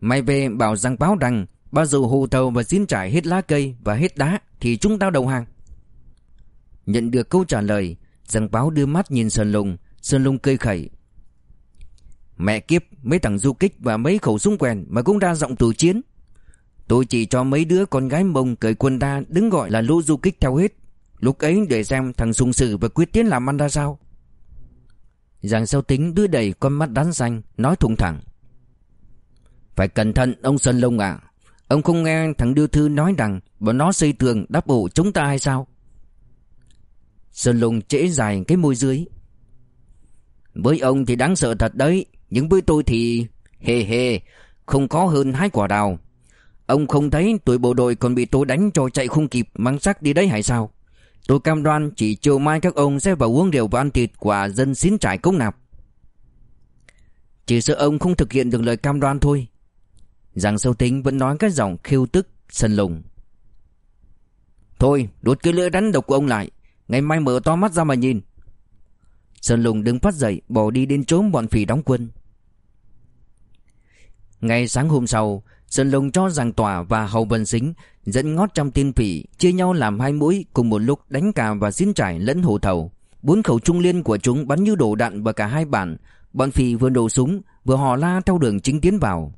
Mày về bảo giảng Báo rằng bao giờ hồ tàu và xin trải hết lá cây và hết đá thì chúng tao đầu hàng. Nhận được câu trả lời, Giảng Báo đưa mắt nhìn Sơn Lùng Sơn lùng cười khẩy Mẹ kiếp Mấy thằng du kích và mấy khẩu súng quèn Mà cũng ra giọng từ chiến Tôi chỉ cho mấy đứa con gái mông cởi quân ra Đứng gọi là lũ du kích theo hết. Lúc ấy để xem thằng sung sử và quyết tiến làm ăn ra sao. Giàng sâu tính đưa đầy con mắt đắn xanh, Nói thùng thẳng. Phải cẩn thận, ông Sơn Lông à Ông không nghe thằng đưa thư nói rằng Bọn nó xây tường đắp ổ chúng ta hay sao? Sơn Lông trễ dài cái môi dưới. Với ông thì đáng sợ thật đấy, Nhưng với tôi thì, Hề hề, Không có hơn hai quả đào. Ông không thấy tuổi bộ đội còn bị tôi đánh cho chạy không kịp Mang sắc đi đấy hay sao? Tôi cam đoan chỉ chiều mai các ông sẽ vào uống rượu và ăn thịt của dân xín trải công nạp. Chỉ sợ ông không thực hiện được lời cam đoan thôi. Giang sâu tính vẫn nói cái giọng khiêu tức, sân lùng. Thôi đốt cái lưỡi đánh độc của ông lại. Ngày mai mở to mắt ra mà nhìn. Sơn Lùng đứng phát dậy bỏ đi đến trốn bọn phỉ đóng quân. Ngày sáng hôm sau Sơn Lùng cho rằng tòa và Hầu Vân Sính dẫn ngót trong tiên phỉ chia nhau làm hai mũi cùng một lúc đánh cà và diễn trải lẫn hồ thầu. Bốn khẩu trung liên của chúng bắn như đổ đạn vào cả hai bản. Bọn phỉ vừa nổ súng vừa hò la theo đường chính tiến vào.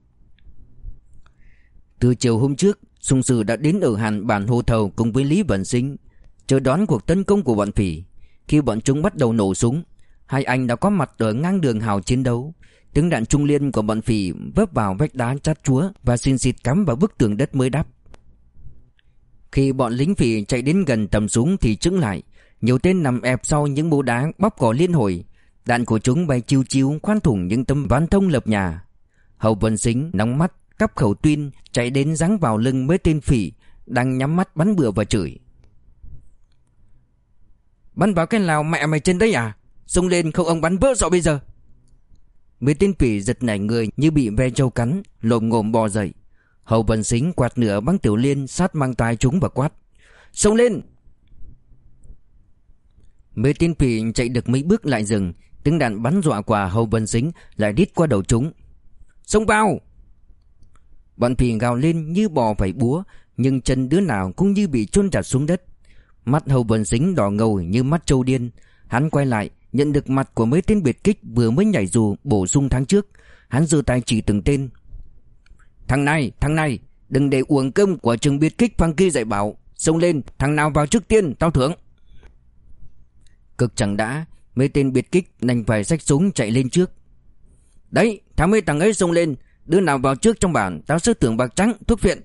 Từ chiều hôm trước, Sùng Sử đã đến ở hàn bản hồ thầu cùng với Lý Vân Sinh, chờ đón cuộc tấn công của bọn phỉ. Khi bọn chúng bắt đầu nổ súng, hai anh đã có mặt ở ngang đường hào chiến đấu. Tiếng đạn trung liên của bọn phỉ vấp vào vách đá chát chúa và xin xịt cắm vào bức tường đất mới đắp. Khi bọn lính phỉ chạy đến gần tầm súng thì trứng lại, nhiều tên nằm ẹp sau những mũ đá bóp cỏ liên hồi. Đạn của chúng bay chiêu chiêu khoan thủng những tấm ván thông lập nhà. Hầu Vân xính nóng mắt cắp khẩu tuyên chạy đến giáng vào lưng mấy tên phỉ đang nhắm mắt bắn bừa và chửi. Bắn vào cái lào mẹ mày trên đấy à? Xông lên không ông bắn vỡ rõ bây giờ. Mấy tên quỷ giật nảy người như bị ve trâu cắn, lồm ngồm bò dậy. Hầu Vân Sính quạt nửa băng tiểu liên sát mang tai chúng và quát. Xông lên! Mấy tên quỷ chạy được mấy bước lại dừng, tiếng đạn bắn dọa quả Hầu Vân Sính lại đít qua đầu chúng. Xông vào! Bọn quỷ gào lên như bò phải búa, nhưng chân đứa nào cũng như bị chôn chặt xuống đất. Mắt Hầu Vân Sính đỏ ngầu như mắt trâu điên. Hắn quay lại, nhận được mặt của mấy tên biệt kích vừa mới nhảy dù bổ sung tháng trước. Hắn giơ tay chỉ từng tên, Thằng này, thằng này, đừng để uổng cơm của trường biệt kích Phan Kỳ dạy bảo. Xông lên, thằng nào vào trước tiên, tao thưởng. Cực chẳng đã, mấy tên biệt kích nành phải xách súng chạy lên trước. Đấy, thằng mấy thằng ấy xông lên, đứa nào vào trước trong bản, tao sẽ thưởng bạc trắng, thuốc viện.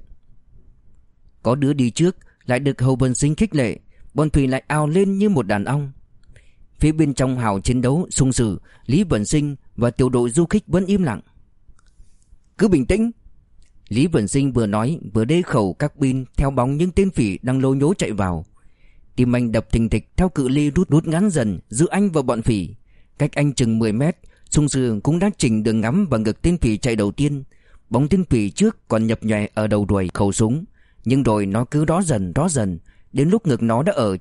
Có đứa đi trước, lại được Hầu Vân Sinh khích lệ, bọn Thủy lại ao lên như một đàn ong. Phía bên trong hào chiến đấu sung sử, Lý Vân Sinh và tiểu đội du kích vẫn im lặng. Cứ bình tĩnh, Lý Vân Sinh vừa nói vừa đê khẩu các pin theo bóng những tên phỉ đang lô nhố chạy vào. Tim anh đập thình thịch theo cự ly rút rút ngắn dần giữa anh và bọn phỉ. Cách anh chừng 10 mét, Sung Sư cũng đã chỉnh đường ngắm và ngực tên phỉ chạy đầu tiên. Bóng tên phỉ trước còn nhập nhòe ở đầu đuôi khẩu súng, nhưng rồi nó cứ đó dần đó dần, đến lúc ngực nó đã ở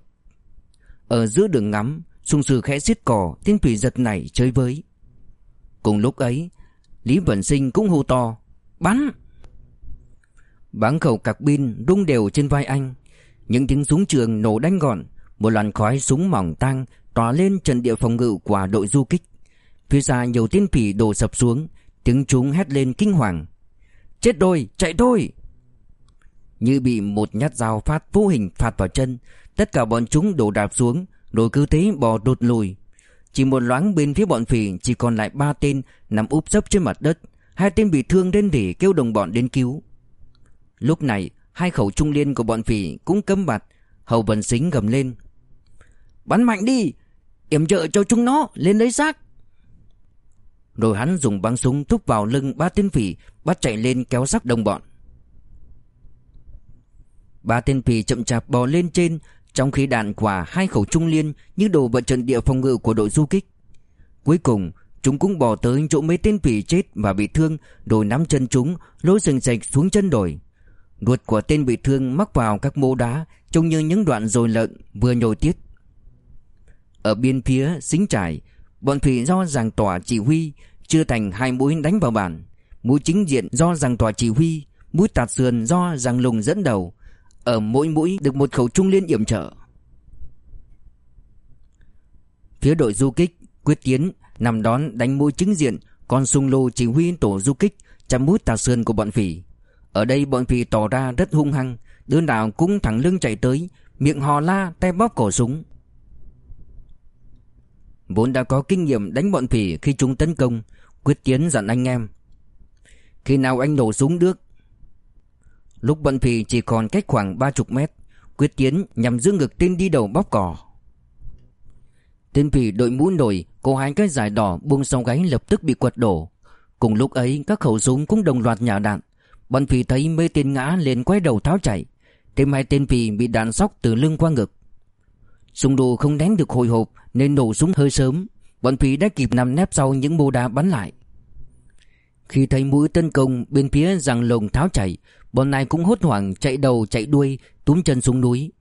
ở giữa đường ngắm, Sung Sư khẽ xiết cò, Tiếng phỉ giật nảy chơi với. Cùng lúc ấy, Lý vận Sinh cũng hô to, bắn! Báng khẩu cạc pin rung đều trên vai anh Những tiếng súng trường nổ đánh gọn Một làn khói súng mỏng tăng Tỏa lên trận địa phòng ngự của đội du kích Phía xa nhiều tên phỉ đổ sập xuống Tiếng chúng hét lên kinh hoàng Chết đôi, chạy thôi Như bị một nhát dao phát vô hình phạt vào chân Tất cả bọn chúng đổ đạp xuống rồi cứ thế bò đột lùi. Chỉ một loáng bên phía bọn phỉ, Chỉ còn lại ba tên Nằm úp sấp trên mặt đất. Hai tên bị thương đến để kêu đồng bọn đến cứu. Lúc này, Hai khẩu trung liên của bọn phỉ cũng cấm bặt Hầu Vân Sính gầm lên. Bắn mạnh đi, Yểm trợ cho chúng nó, lên lấy xác. Rồi hắn dùng băng súng thúc vào lưng ba tên phỉ, Bắt chạy lên kéo xác đồng bọn. Ba tên phỉ chậm chạp bò lên trên trong khi đạn quả hai khẩu trung liên Như đồ vật trận địa phòng ngự của đội du kích. Cuối cùng, Chúng cũng bò tới chỗ mấy tên phỉ chết và bị thương Rồi nắm chân chúng Lối sừng sạch xuống chân đồi. Ruột của tên bị thương mắc vào các mô đá, Trông như những đoạn rồi lợn vừa nhồi tiết. Ở biên phía xính trải Bọn thủy do giảng tỏa chỉ huy, Chưa thành hai mũi đánh vào bản. Mũi chính diện do giảng tỏa chỉ huy, Mũi tạt sườn do giảng lùng dẫn đầu. Ở mỗi mũi được một khẩu trung liên yểm trợ. Phía đội du kích Quyết tiến, nằm đón đánh mũi chính diện Còn sung lô chỉ huy tổ du kích Chăm mũi tà sơn của bọn phỉ. Ở đây bọn phỉ tỏ ra rất hung hăng, Đứa nào cũng thẳng lưng chạy tới, Miệng hò la, tay bóp cổ súng. Vốn đã có kinh nghiệm đánh bọn phỉ khi chúng tấn công, Quyết Tiến dặn anh em. Khi nào anh nổ súng được Lúc bọn phỉ chỉ còn cách khoảng ba chục mét, Quyết Tiến nhằm giữ ngực tên đi đầu bóp cỏ Tên phỉ đội mũ nổi Cô hai cái giải đỏ buông sau gáy lập tức bị quật đổ. Cùng lúc ấy, các khẩu súng cũng đồng loạt nhả đạn. Bọn phỉ thấy mấy tên ngã liền quay đầu tháo chạy. Thêm hai tên phỉ bị đạn sóc từ lưng qua ngực. Súng đồ không đánh được hồi hộp Nên nổ súng hơi sớm. Bọn phỉ đã kịp nằm nép sau những mô đá bắn lại. Khi thấy mũi tấn công, bên phía rằng lồng tháo chạy Bọn này cũng hốt hoảng chạy đầu chạy đuôi Túm chân xuống núi.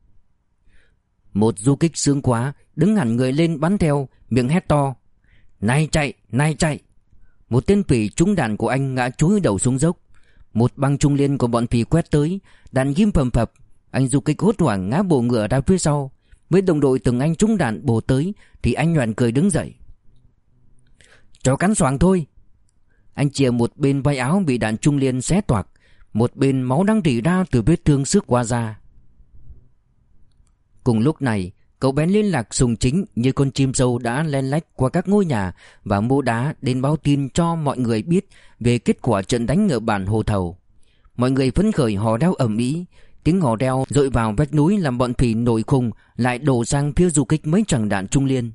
Một du kích sướng quá Đứng hẳn người lên bắn theo Miệng hét to. Này chạy, này chạy. Một tên phỉ trúng đạn của anh ngã chúi đầu xuống dốc. Một băng trung liên của bọn phỉ quét tới Đạn ghim phầm phập. Anh du kích hốt hoảng ngã bộ ngựa ra phía sau. Với đồng đội từng anh trúng đạn bổ tới Thì anh nhoạn cười đứng dậy. Cho cắn xoàng thôi. Anh chìa một bên vai áo bị đạn trung liên xé toạc. Một bên máu đang rỉ ra từ vết thương xước qua da Cùng lúc này Cậu bé liên lạc sùng chính như con chim sâu đã len lách qua các ngôi nhà và mô đá đến báo tin cho mọi người biết về kết quả trận đánh ở bản Hồ Thầu. Mọi người phấn khởi hò reo ầm ĩ, tiếng hò reo dội vào vách núi làm bọn phỉ nổi khùng lại đổ sang phía du kích mấy tràng đạn trung liên.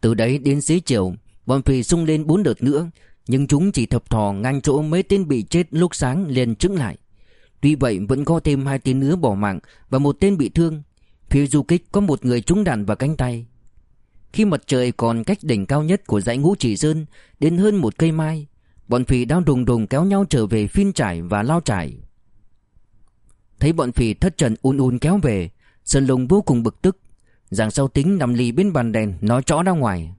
Từ đấy đến xế chiều, bọn phỉ sung lên bốn đợt nữa, nhưng chúng chỉ thập thò ngang chỗ mấy tên bị chết lúc sáng liền trứng lại. Tuy vậy vẫn có thêm hai tên nữa bỏ mạng Và một tên bị thương. Phía du kích có một người trúng đạn vào cánh tay. Khi mặt trời còn cách đỉnh cao nhất của dãy ngũ chỉ sơn, Đến hơn một cây mai, Bọn phì đang đùng đùng kéo nhau trở về phiên trải và lao trải. Thấy bọn phì thất trần un un kéo về, Sơn Lùng vô cùng bực tức. Giàng sau tính nằm lì bên bàn đèn, Nói rõ ra ngoài.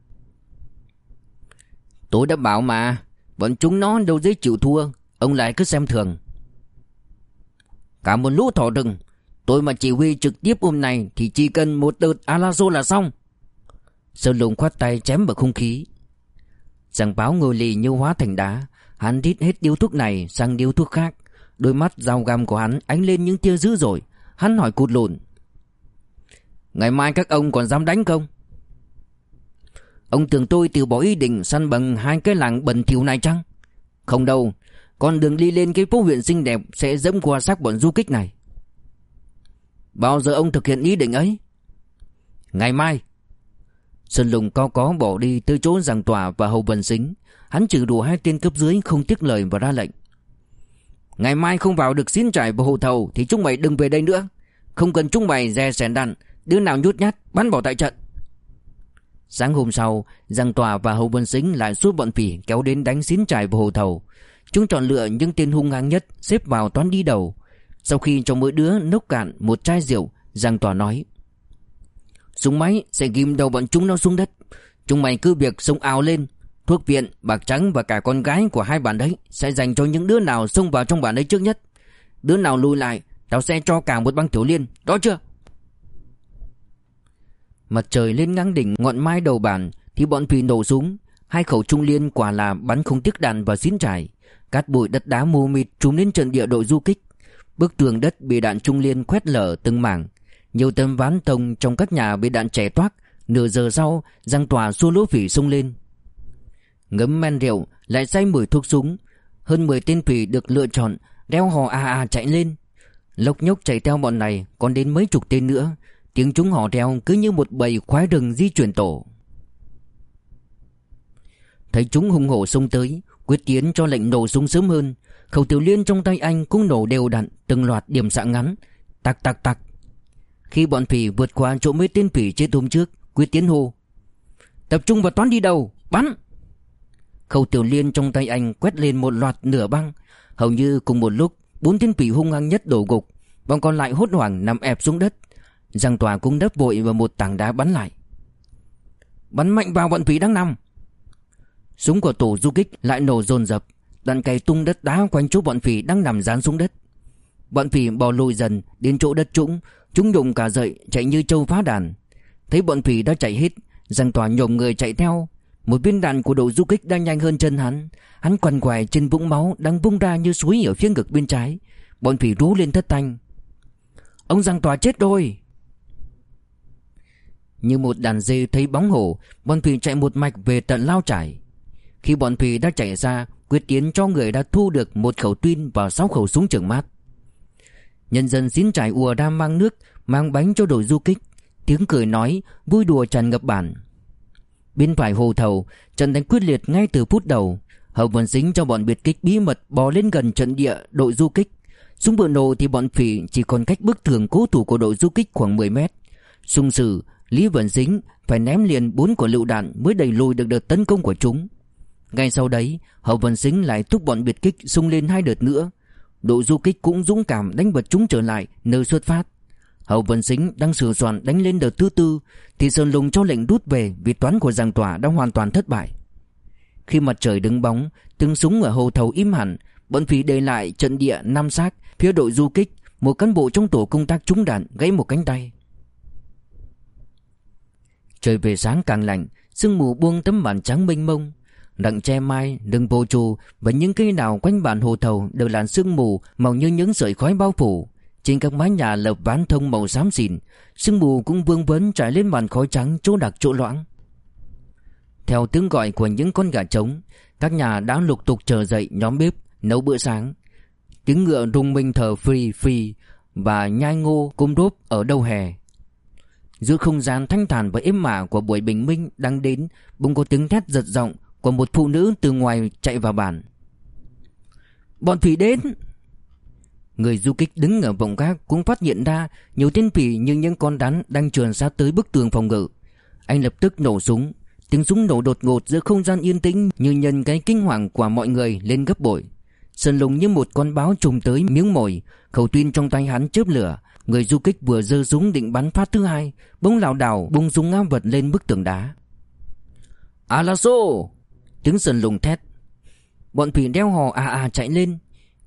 Tôi đã bảo mà, Bọn chúng nó đâu dễ chịu thua, Ông lại cứ xem thường. Cả một lũ thỏ rừng, Tôi mà chỉ huy trực tiếp hôm nay Thì chỉ cần một đợt Alazo là xong. Sơn lùng khoát tay chém vào không khí. Giàng báo ngồi lì như hóa thành đá, Hắn rít hết điếu thuốc này sang điếu thuốc khác. Đôi mắt dao găm của hắn ánh lên những tia dữ rồi Hắn hỏi cụt lùn Ngày mai các ông còn dám đánh không? Ông tưởng tôi từ bỏ ý định săn bằng hai cái làng bẩn thỉu này chăng? Không đâu con đường đi lên cái phố huyện xinh đẹp Sẽ dẫm qua xác bọn du kích này. Bao giờ ông thực hiện ý định ấy? Ngày mai. Sơn Lùng cao có bỏ đi tới chỗ giảng tòa và hầu vần xính. Hắn trừ đủ hai tên cấp dưới không tiếc lời và ra lệnh. Ngày mai không vào được xin trải và hộ thầu Thì chúng mày đừng về đây nữa. Không cần chúng mày dè sèn đặn, Đứa nào nhút nhát bắn bỏ tại trận. Sáng hôm sau Giang Tòa và Hầu Vân Sính lại suốt bọn phỉ kéo đến đánh xín trải vào hồ thầu. Chúng chọn lựa những tên hung hăng nhất Xếp vào toán đi đầu. Sau khi cho mỗi đứa nốc cạn một chai rượu Giang Tòa nói Súng máy sẽ ghim đầu bọn chúng nó xuống đất. Chúng mày cứ việc xông áo lên. Thuốc viện, bạc trắng và cả con gái của hai bạn đấy Sẽ dành cho những đứa nào xông vào trong bản ấy trước nhất. Đứa nào lùi lại Tao sẽ cho cả một băng tiểu liên. Đó chưa? Mặt trời lên ngang đỉnh ngọn mai đầu bàn, Thì bọn phì nổ súng. Hai khẩu trung liên quả là bắn không tiếc đạn và xín trải Cát bụi đất đá mù mịt trúng lên trận địa đội du kích. Bức tường đất bị đạn trung liên khoét lở từng mảng. Nhiều tấm ván tông trong các nhà bị đạn chẻ toác. Nửa giờ sau răng tòa xua lỗ phỉ xông lên. Ngấm men rượu, Lại say mùi thuốc súng. Hơn 10 tên phỉ được lựa chọn Đeo hò à à chạy lên. Lộc nhốc chạy theo bọn này, Còn đến mấy chục tên nữa. Tiếng chúng hò reo cứ như một bầy khoái rừng di chuyển tổ. Thấy chúng hùng hổ xông tới, Quyết Tiến cho lệnh nổ súng sớm hơn. Khẩu tiểu liên trong tay anh cũng nổ đều đặn, Từng loạt điểm xạ ngắn. Tạc tạc tạc Khi bọn phỉ vượt qua chỗ mấy tên phỉ chết hôm trước, Quyết Tiến hô, Tập trung vào toán đi đầu, Bắn! Khẩu tiểu liên trong tay anh quét lên một loạt nửa băng. Hầu như cùng một lúc, Bốn tên phỉ hung hăng nhất đổ gục, Bọn còn lại hốt hoảng nằm ép xuống đất. Giang tòa cũng đắp vội vào một tảng đá bắn lại. Bắn mạnh vào bọn phí đang nằm Súng của tổ du kích lại nổ dồn dập Đạn cày tung đất đá quanh chỗ bọn phỉ đang nằm dán xuống đất. Bọn phỉ bò lùi dần đến chỗ đất trũng, Chúng đụng cả dậy, chạy như trâu phá đàn. Thấy bọn phỉ đã chạy hết, Giang tòa nhổm người chạy theo. Một viên đạn của đội du kích đang nhanh hơn chân hắn. Hắn quằn quài trên vũng máu Đang bung ra như suối ở phía ngực bên trái. Bọn phỉ rú lên thất thanh. Ông Giang tòa chết rồi! Như một đàn dê thấy bóng hổ, Bọn phỉ chạy một mạch về tận lao trải. Khi bọn Thủy đã chạy ra, Quyết Tiến cho người đã thu được một khẩu tuyên và sáu khẩu súng trường mát. Nhân dân xin trải ùa đam mang nước, Mang bánh cho đội du kích. Tiếng cười nói, Vui đùa tràn ngập bản. Bên phải hồ thầu, Trận đánh quyết liệt ngay từ phút đầu. Hậu vận dính cho bọn biệt kích bí mật Bò lên gần trận địa đội du kích. Súng vừa nổ thì bọn phỉ chỉ còn cách bức tường cố thủ của đội du kích khoảng 10 mét. Xung sử Lý Vận Dính phải ném liền bốn quả lựu đạn mới đẩy lùi được đợt tấn công của chúng. Ngay sau đấy, Hậu Vận Dính lại thúc bọn biệt kích xung lên hai đợt nữa. Đội du kích cũng dũng cảm đánh bật chúng trở lại nơi xuất phát. Hậu Vận Dính đang sửa soạn đánh lên đợt thứ tư, Thì Sơn Lùng cho lệnh rút về Vì toán của giang tòa đã hoàn toàn thất bại. Khi mặt trời đứng bóng, Tiếng súng ở hồ thầu im hẳn, Bọn phí để lại trận địa năm xác, Phía đội du kích, Một cán bộ trong tổ công tác trúng đạn gãy một cánh tay. Trời về sáng càng lạnh Sương mù buông tấm bản trắng mênh mông. Đặng che mai, rừng bồ trù Và những cây nào quanh bản hồ thầu Đều làn sương mù màu như những sợi khói bao phủ. Trên các mái nhà lợp ván thông màu xám xỉn Sương mù cũng vương vấn trải lên màn khói trắng chỗ đặc chỗ loãng. Theo tiếng gọi của những con gà trống Các nhà đã lục tục chờ dậy nhóm bếp Nấu bữa sáng. Tiếng ngựa rung minh thờ phi phi Và nhai ngô cung đốp ở đầu hè. Giữa không gian thanh thản và êm ả của buổi bình minh đang đến, Bỗng có tiếng thét giật giọng của một phụ nữ từ ngoài chạy vào bản Bọn phỉ đến! Người du kích đứng ở vòng gác cũng phát hiện ra Nhiều tên phỉ như những con rắn đang trườn sát tới bức tường phòng ngự. Anh lập tức nổ súng. Tiếng súng nổ đột ngột giữa không gian yên tĩnh Như nhân cái kinh hoàng của mọi người lên gấp bội. Sơn lùng như một con báo trùng tới miếng mồi, Khẩu tuyên trong tay hắn chớp lửa Người du kích vừa giơ súng định bắn phát thứ hai Bỗng lảo đảo bung súng ngã vật lên bức tường đá. Alaso Tiếng sườn lùng thét. Bọn phỉ đeo hò à à chạy lên.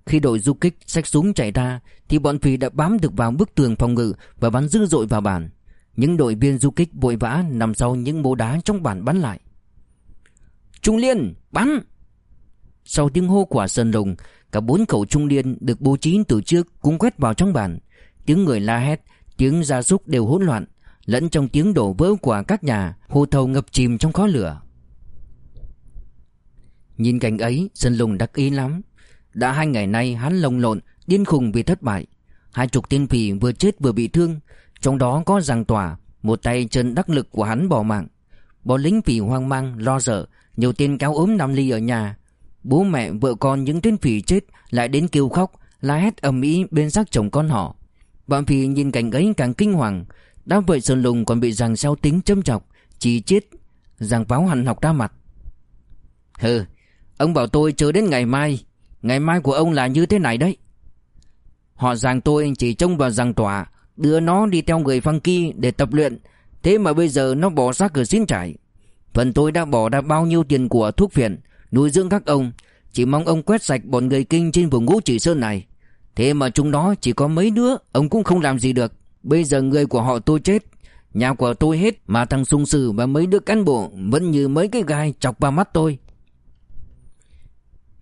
Khi đội du kích xách súng chạy ra Thì bọn phỉ đã bám được vào bức tường phòng ngự Và bắn dữ dội vào bản Những đội viên du kích vội vã Nằm sau những mố đá trong bản bắn lại. Trung Liên bắn! Sau tiếng hô của Sơn Lùng Cả bốn khẩu trung liên được bố trí từ trước Cũng quét vào trong bản Tiếng người la hét, Tiếng gia súc đều hỗn loạn, Lẫn trong tiếng đổ vỡ của các nhà, Hồ thầu ngập chìm trong khói lửa. Nhìn cảnh ấy, Sơn Lùng đắc ý lắm. Đã hai ngày nay hắn lồng lộn, Điên khùng vì thất bại. Hai chục tiên phỉ vừa chết vừa bị thương, Trong đó có giằng tỏa, Một tay chân đắc lực của hắn bỏ mạng. Bọn lính phỉ hoang mang, lo sợ, Nhiều tên cáo ốm nằm ly ở nhà. Bố mẹ, vợ con những tên phỉ chết Lại đến kêu khóc, La hét ầm ĩ bên xác chồng con họ. Bọn phỉ nhìn cảnh ấy càng kinh hoàng. Đã vậy Sơn Lùng còn bị giằng sao tính châm chọc, Chỉ chết Giằng báo hẳn học ra mặt. Hừ, Ông bảo tôi chờ đến ngày mai. Ngày mai của ông là như thế này đấy. Họ rằng tôi chỉ trông vào rằng tòa, Đưa nó đi theo người phăng kia để tập luyện. Thế mà bây giờ nó bỏ xác cửa xin trải. Phần tôi đã bỏ ra bao nhiêu tiền của thuốc phiện, Nuôi dưỡng các ông. Chỉ mong ông quét sạch bọn người kinh trên vùng ngũ chỉ sơn này. Thế mà chúng nó chỉ có mấy đứa, Ông cũng không làm gì được. Bây giờ người của họ tôi chết, Nhà của tôi hết, Mà thằng sung sử và mấy đứa cán bộ Vẫn như mấy cái gai chọc vào mắt tôi.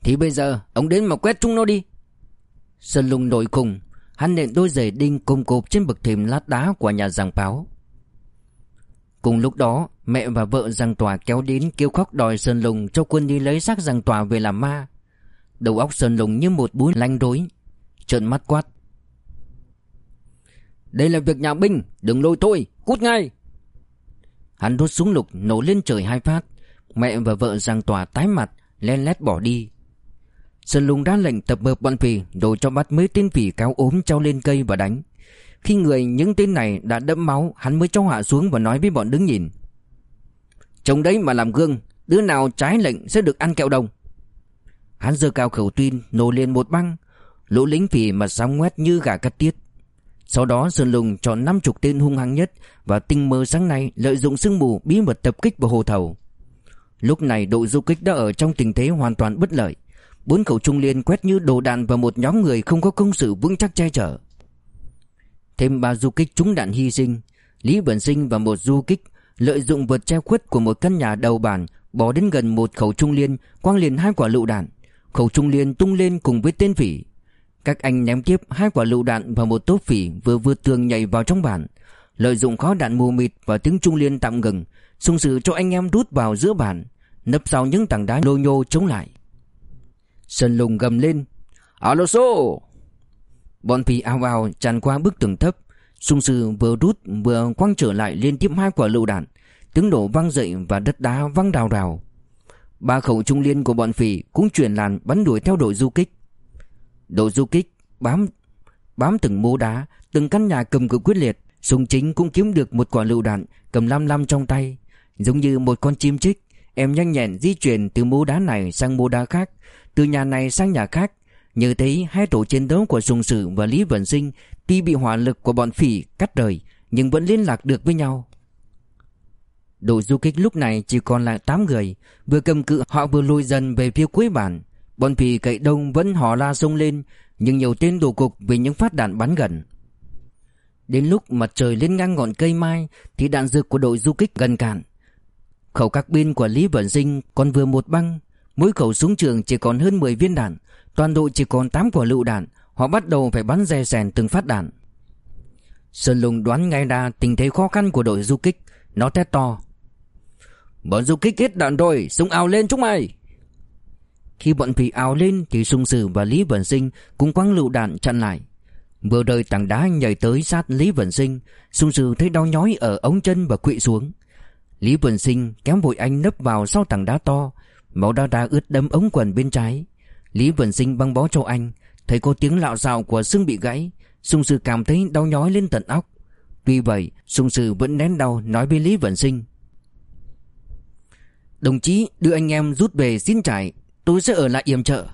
Thì bây giờ, ông đến mà quét chúng nó đi. Sơn lùng nổi cùng Hắn nện đôi giày đinh cùng cộp trên bậc thềm lát đá của nhà giảng báo. Cùng lúc đó, Mẹ và vợ giảng tòa kéo đến kêu khóc đòi Sơn lùng cho quân đi lấy xác giảng tòa về làm ma. Đầu óc Sơn lùng như một búi lanh rối. Trợn mắt quát. Đây là việc nhà binh, Đừng lôi tôi, Cút ngay. Hắn đốt súng lục, nổ lên trời hai phát. Mẹ và vợ giang tòa tái mặt, Len lét bỏ đi. Sơn Lùng ra lệnh tập hợp bọn phì Đồ cho bắt mấy tên phì cáo ốm treo lên cây và đánh. Khi người những tên này đã đẫm máu, Hắn mới cho hạ xuống và nói với bọn đứng nhìn. Trông đấy mà làm gương, Đứa nào trái lệnh sẽ được ăn kẹo đồng. Hắn giơ cao khẩu tin Nổ lên một băng. Lũ lính phì mà sóng ngoét như gà cắt tiết Sau đó Sơn Lùng chọn năm chục tên hung hăng nhất Và tinh mơ sáng nay Lợi dụng sương mù bí mật tập kích vào hồ thầu Lúc này đội du kích đã ở trong tình thế hoàn toàn bất lợi Bốn khẩu trung liên quét như đồ đạn vào một nhóm người không có công sự vững chắc che chở. Thêm ba du kích trúng đạn hy sinh, Lý Vận Sinh và một du kích lợi dụng vật che khuất của một căn nhà đầu bản bỏ đến gần một khẩu trung liên quang liền hai quả lựu đạn. Khẩu trung liên tung lên cùng với tên phỉ. Các anh ném tiếp hai quả lựu đạn vào một tốp phỉ vừa vượt tường nhảy vào trong bản. Lợi dụng khó đạn mù mịt và tiếng trung liên tạm ngừng, xung sự cho anh em rút vào giữa bản, nấp sau những tảng đá lô nhô chống lại. Sơn lùng gầm lên Alo Bọn phỉ ao ao tràn qua bức tường thấp Sung sư vừa rút vừa quăng trở lại liên tiếp hai quả lựu đạn Tiếng nổ vang dậy và đất đá văng rào rào Ba khẩu trung liên của bọn phỉ cũng chuyển làn bắn đuổi theo đội du kích Đội du kích bám bám từng mố đá, Từng căn nhà cầm cự quyết liệt. Súng chính cũng kiếm được một quả lựu đạn, Cầm lam lam trong tay. Giống như một con chim chích, Em nhanh nhẹn di chuyển từ mố đá này sang mố đá khác, từ nhà này sang nhà khác. Như thế hai tổ chiến đấu của Sùng Sử và Lý Vân Sinh, Tuy bị hỏa lực của bọn phỉ cắt rời Nhưng vẫn liên lạc được với nhau. Đội du kích lúc này chỉ còn lại 8 người, Vừa cầm cự họ vừa lùi dần về phía cuối bản Bọn phì cậy đông vẫn hò la sông lên, Nhưng nhiều tên đổ cục vì những phát đạn bắn gần. Đến lúc mặt trời lên ngang ngọn cây mai, Thì đạn dược của đội du kích gần cạn. Khẩu các bên của Lý Vận Sinh còn vừa một băng, Mỗi khẩu súng trường chỉ còn hơn 10 viên đạn, Toàn đội chỉ còn 8 quả lựu đạn, Họ bắt đầu phải bắn dè sèn từng phát đạn. Sơn Lùng đoán ngay ra tình thế khó khăn của đội du kích, Nó thét to. Bọn du kích hết đạn rồi, Súng ao lên chúng mày! Khi bọn phỉ ào lên Thì Sung Sử và Lý Vân Sinh Cũng quăng lựu đạn chặn lại. Vừa đời tảng đá nhảy tới sát Lý Vân Sinh Sung Sử thấy đau nhói ở ống chân và quỵ xuống. Lý Vân Sinh kéo vội anh nấp vào sau tảng đá to, Máu đau đá ướt đẫm ống quần bên trái. Lý Vân Sinh băng bó cho anh, Thấy có tiếng lạo xạo của xương bị gãy Sung Sư cảm thấy đau nhói lên tận óc. Tuy vậy Sung Sư vẫn nén đau nói với Lý Vân Sinh. Đồng chí đưa anh em rút về xin trải Tôi sẽ ở lại yểm trợ.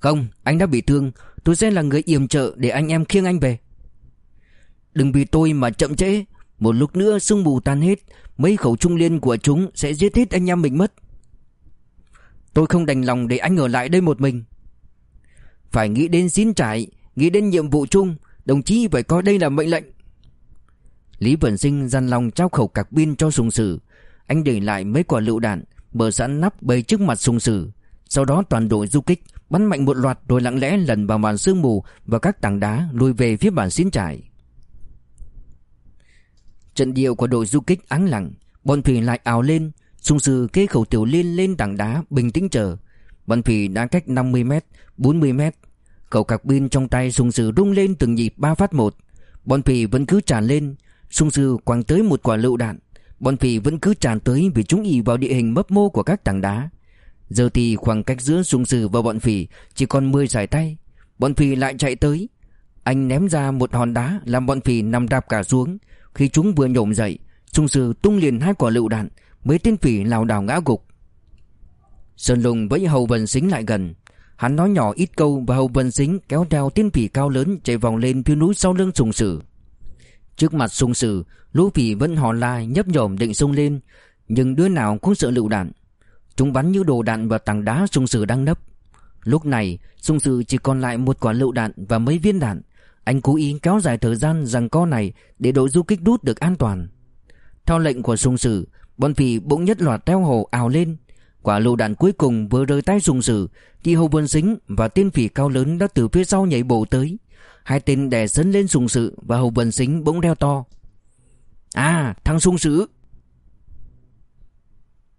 Không, anh đã bị thương. Tôi sẽ là người yểm trợ để anh em khiêng anh về. Đừng vì tôi mà chậm trễ. Một lúc nữa sương mù tan hết, Mấy khẩu trung liên của chúng sẽ giết hết anh em mình mất. Tôi không đành lòng để anh ở lại đây một mình. Phải nghĩ đến xin trải, Nghĩ đến nhiệm vụ chung. Đồng chí phải coi đây là mệnh lệnh. Lý Vân Sinh dằn lòng trao khẩu cạc pin cho sùng sử. Anh để lại mấy quả lựu đạn. Mở sẵn nắp bày trước mặt sung sử. Sau đó toàn đội du kích, Bắn mạnh một loạt rồi lặng lẽ lần vào màn sương mù Và các tảng đá lùi về phía bản xin trải Trận điệu của đội du kích áng lặng, Bọn thủy lại ảo lên, Sung sư kê khẩu tiểu liên lên tảng đá bình tĩnh chờ. Bọn thủy đã cách 50m 40m Khẩu cạc pin trong tay sung sư rung lên từng nhịp ba phát một. Bọn thủy vẫn cứ tràn lên, Sung sư quăng tới một quả lựu đạn. Bọn phỉ vẫn cứ tràn tới vì chúng ỉ vào địa hình mấp mô của các tảng đá. Giờ thì khoảng cách giữa sung sư và bọn phỉ chỉ còn 10 giải tay. Bọn phỉ lại chạy tới. Anh ném ra một hòn đá làm bọn phỉ nằm đạp cả xuống. Khi chúng vừa nhổm dậy Sung sư tung liền hai quả lựu đạn, Mấy tên phỉ lảo đảo ngã gục. Sơn Lùng với Hầu Vân Xính lại gần. Hắn nói nhỏ ít câu và Hầu Vân Xính kéo theo tên phỉ cao lớn chạy vòng lên phía núi sau lưng sùng sử. Trước mặt sung sử, Lũ phỉ vẫn hò la, nhấp nhổm định xông lên. Nhưng đứa nào cũng sợ lựu đạn. Chúng bắn như đồ đạn vào tảng đá sung sử đang nấp. Lúc này, sung sử chỉ còn lại một quả lựu đạn và mấy viên đạn. Anh cố ý kéo dài thời gian rằng co này Để đội du kích đút được an toàn. Theo lệnh của sung sử, Bọn phỉ bỗng nhất loạt teo hồ ào lên. Quả lựu đạn cuối cùng vừa rơi tay sung sử, Thì Hồ Vân xính và tiên phỉ cao lớn đã từ phía sau nhảy bổ tới. Hai tên đè sấn lên sùng sự Và hầu Vân Sính bỗng đeo to À thằng sùng sử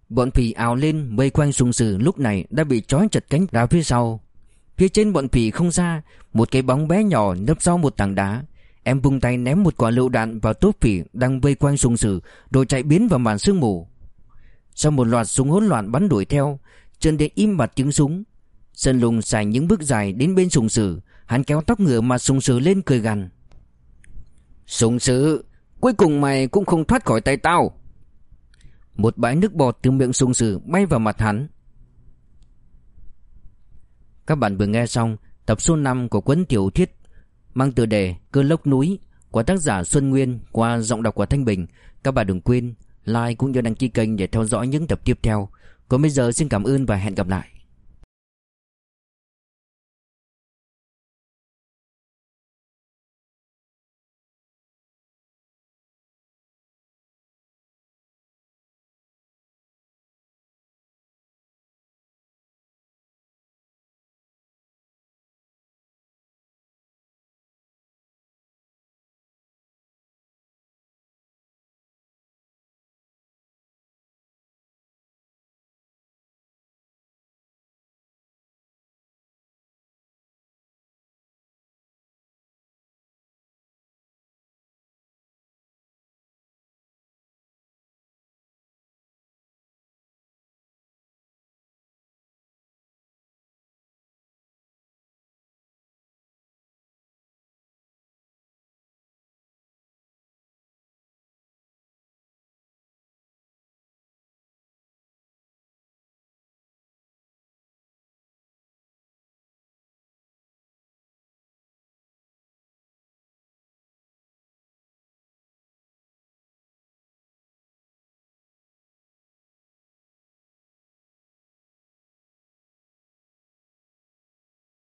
Bọn phỉ ào lên vây quanh sùng sử lúc này đã bị trói chặt cánh ra phía sau Phía trên bọn phỉ không xa Một cái bóng bé nhỏ nấp sau một tảng đá Em vung tay ném một quả lựu đạn vào tốp phỉ đang vây quanh sùng sử rồi chạy biến vào màn sương mù. Sau một loạt súng hỗn loạn bắn đuổi theo, Trần Đệ im bặt tiếng súng. Sơn Lùng xài những bước dài đến bên sùng sử, hắn kéo tóc ngựa mà sùng sứ lên cười gằn. Sùng sứ cuối cùng mày cũng không thoát khỏi tay tao. Một bãi nước bọt từ miệng sùng sứ bay vào mặt hắn. Các bạn vừa nghe xong tập số 5 của cuốn tiểu thuyết mang tựa đề Cơn lốc núi của tác giả Xuân Nguyên qua giọng đọc của Thanh Bình. Các bạn đừng quên like cũng như đăng ký kênh để theo dõi những tập tiếp theo. Còn bây giờ xin cảm ơn và hẹn gặp lại.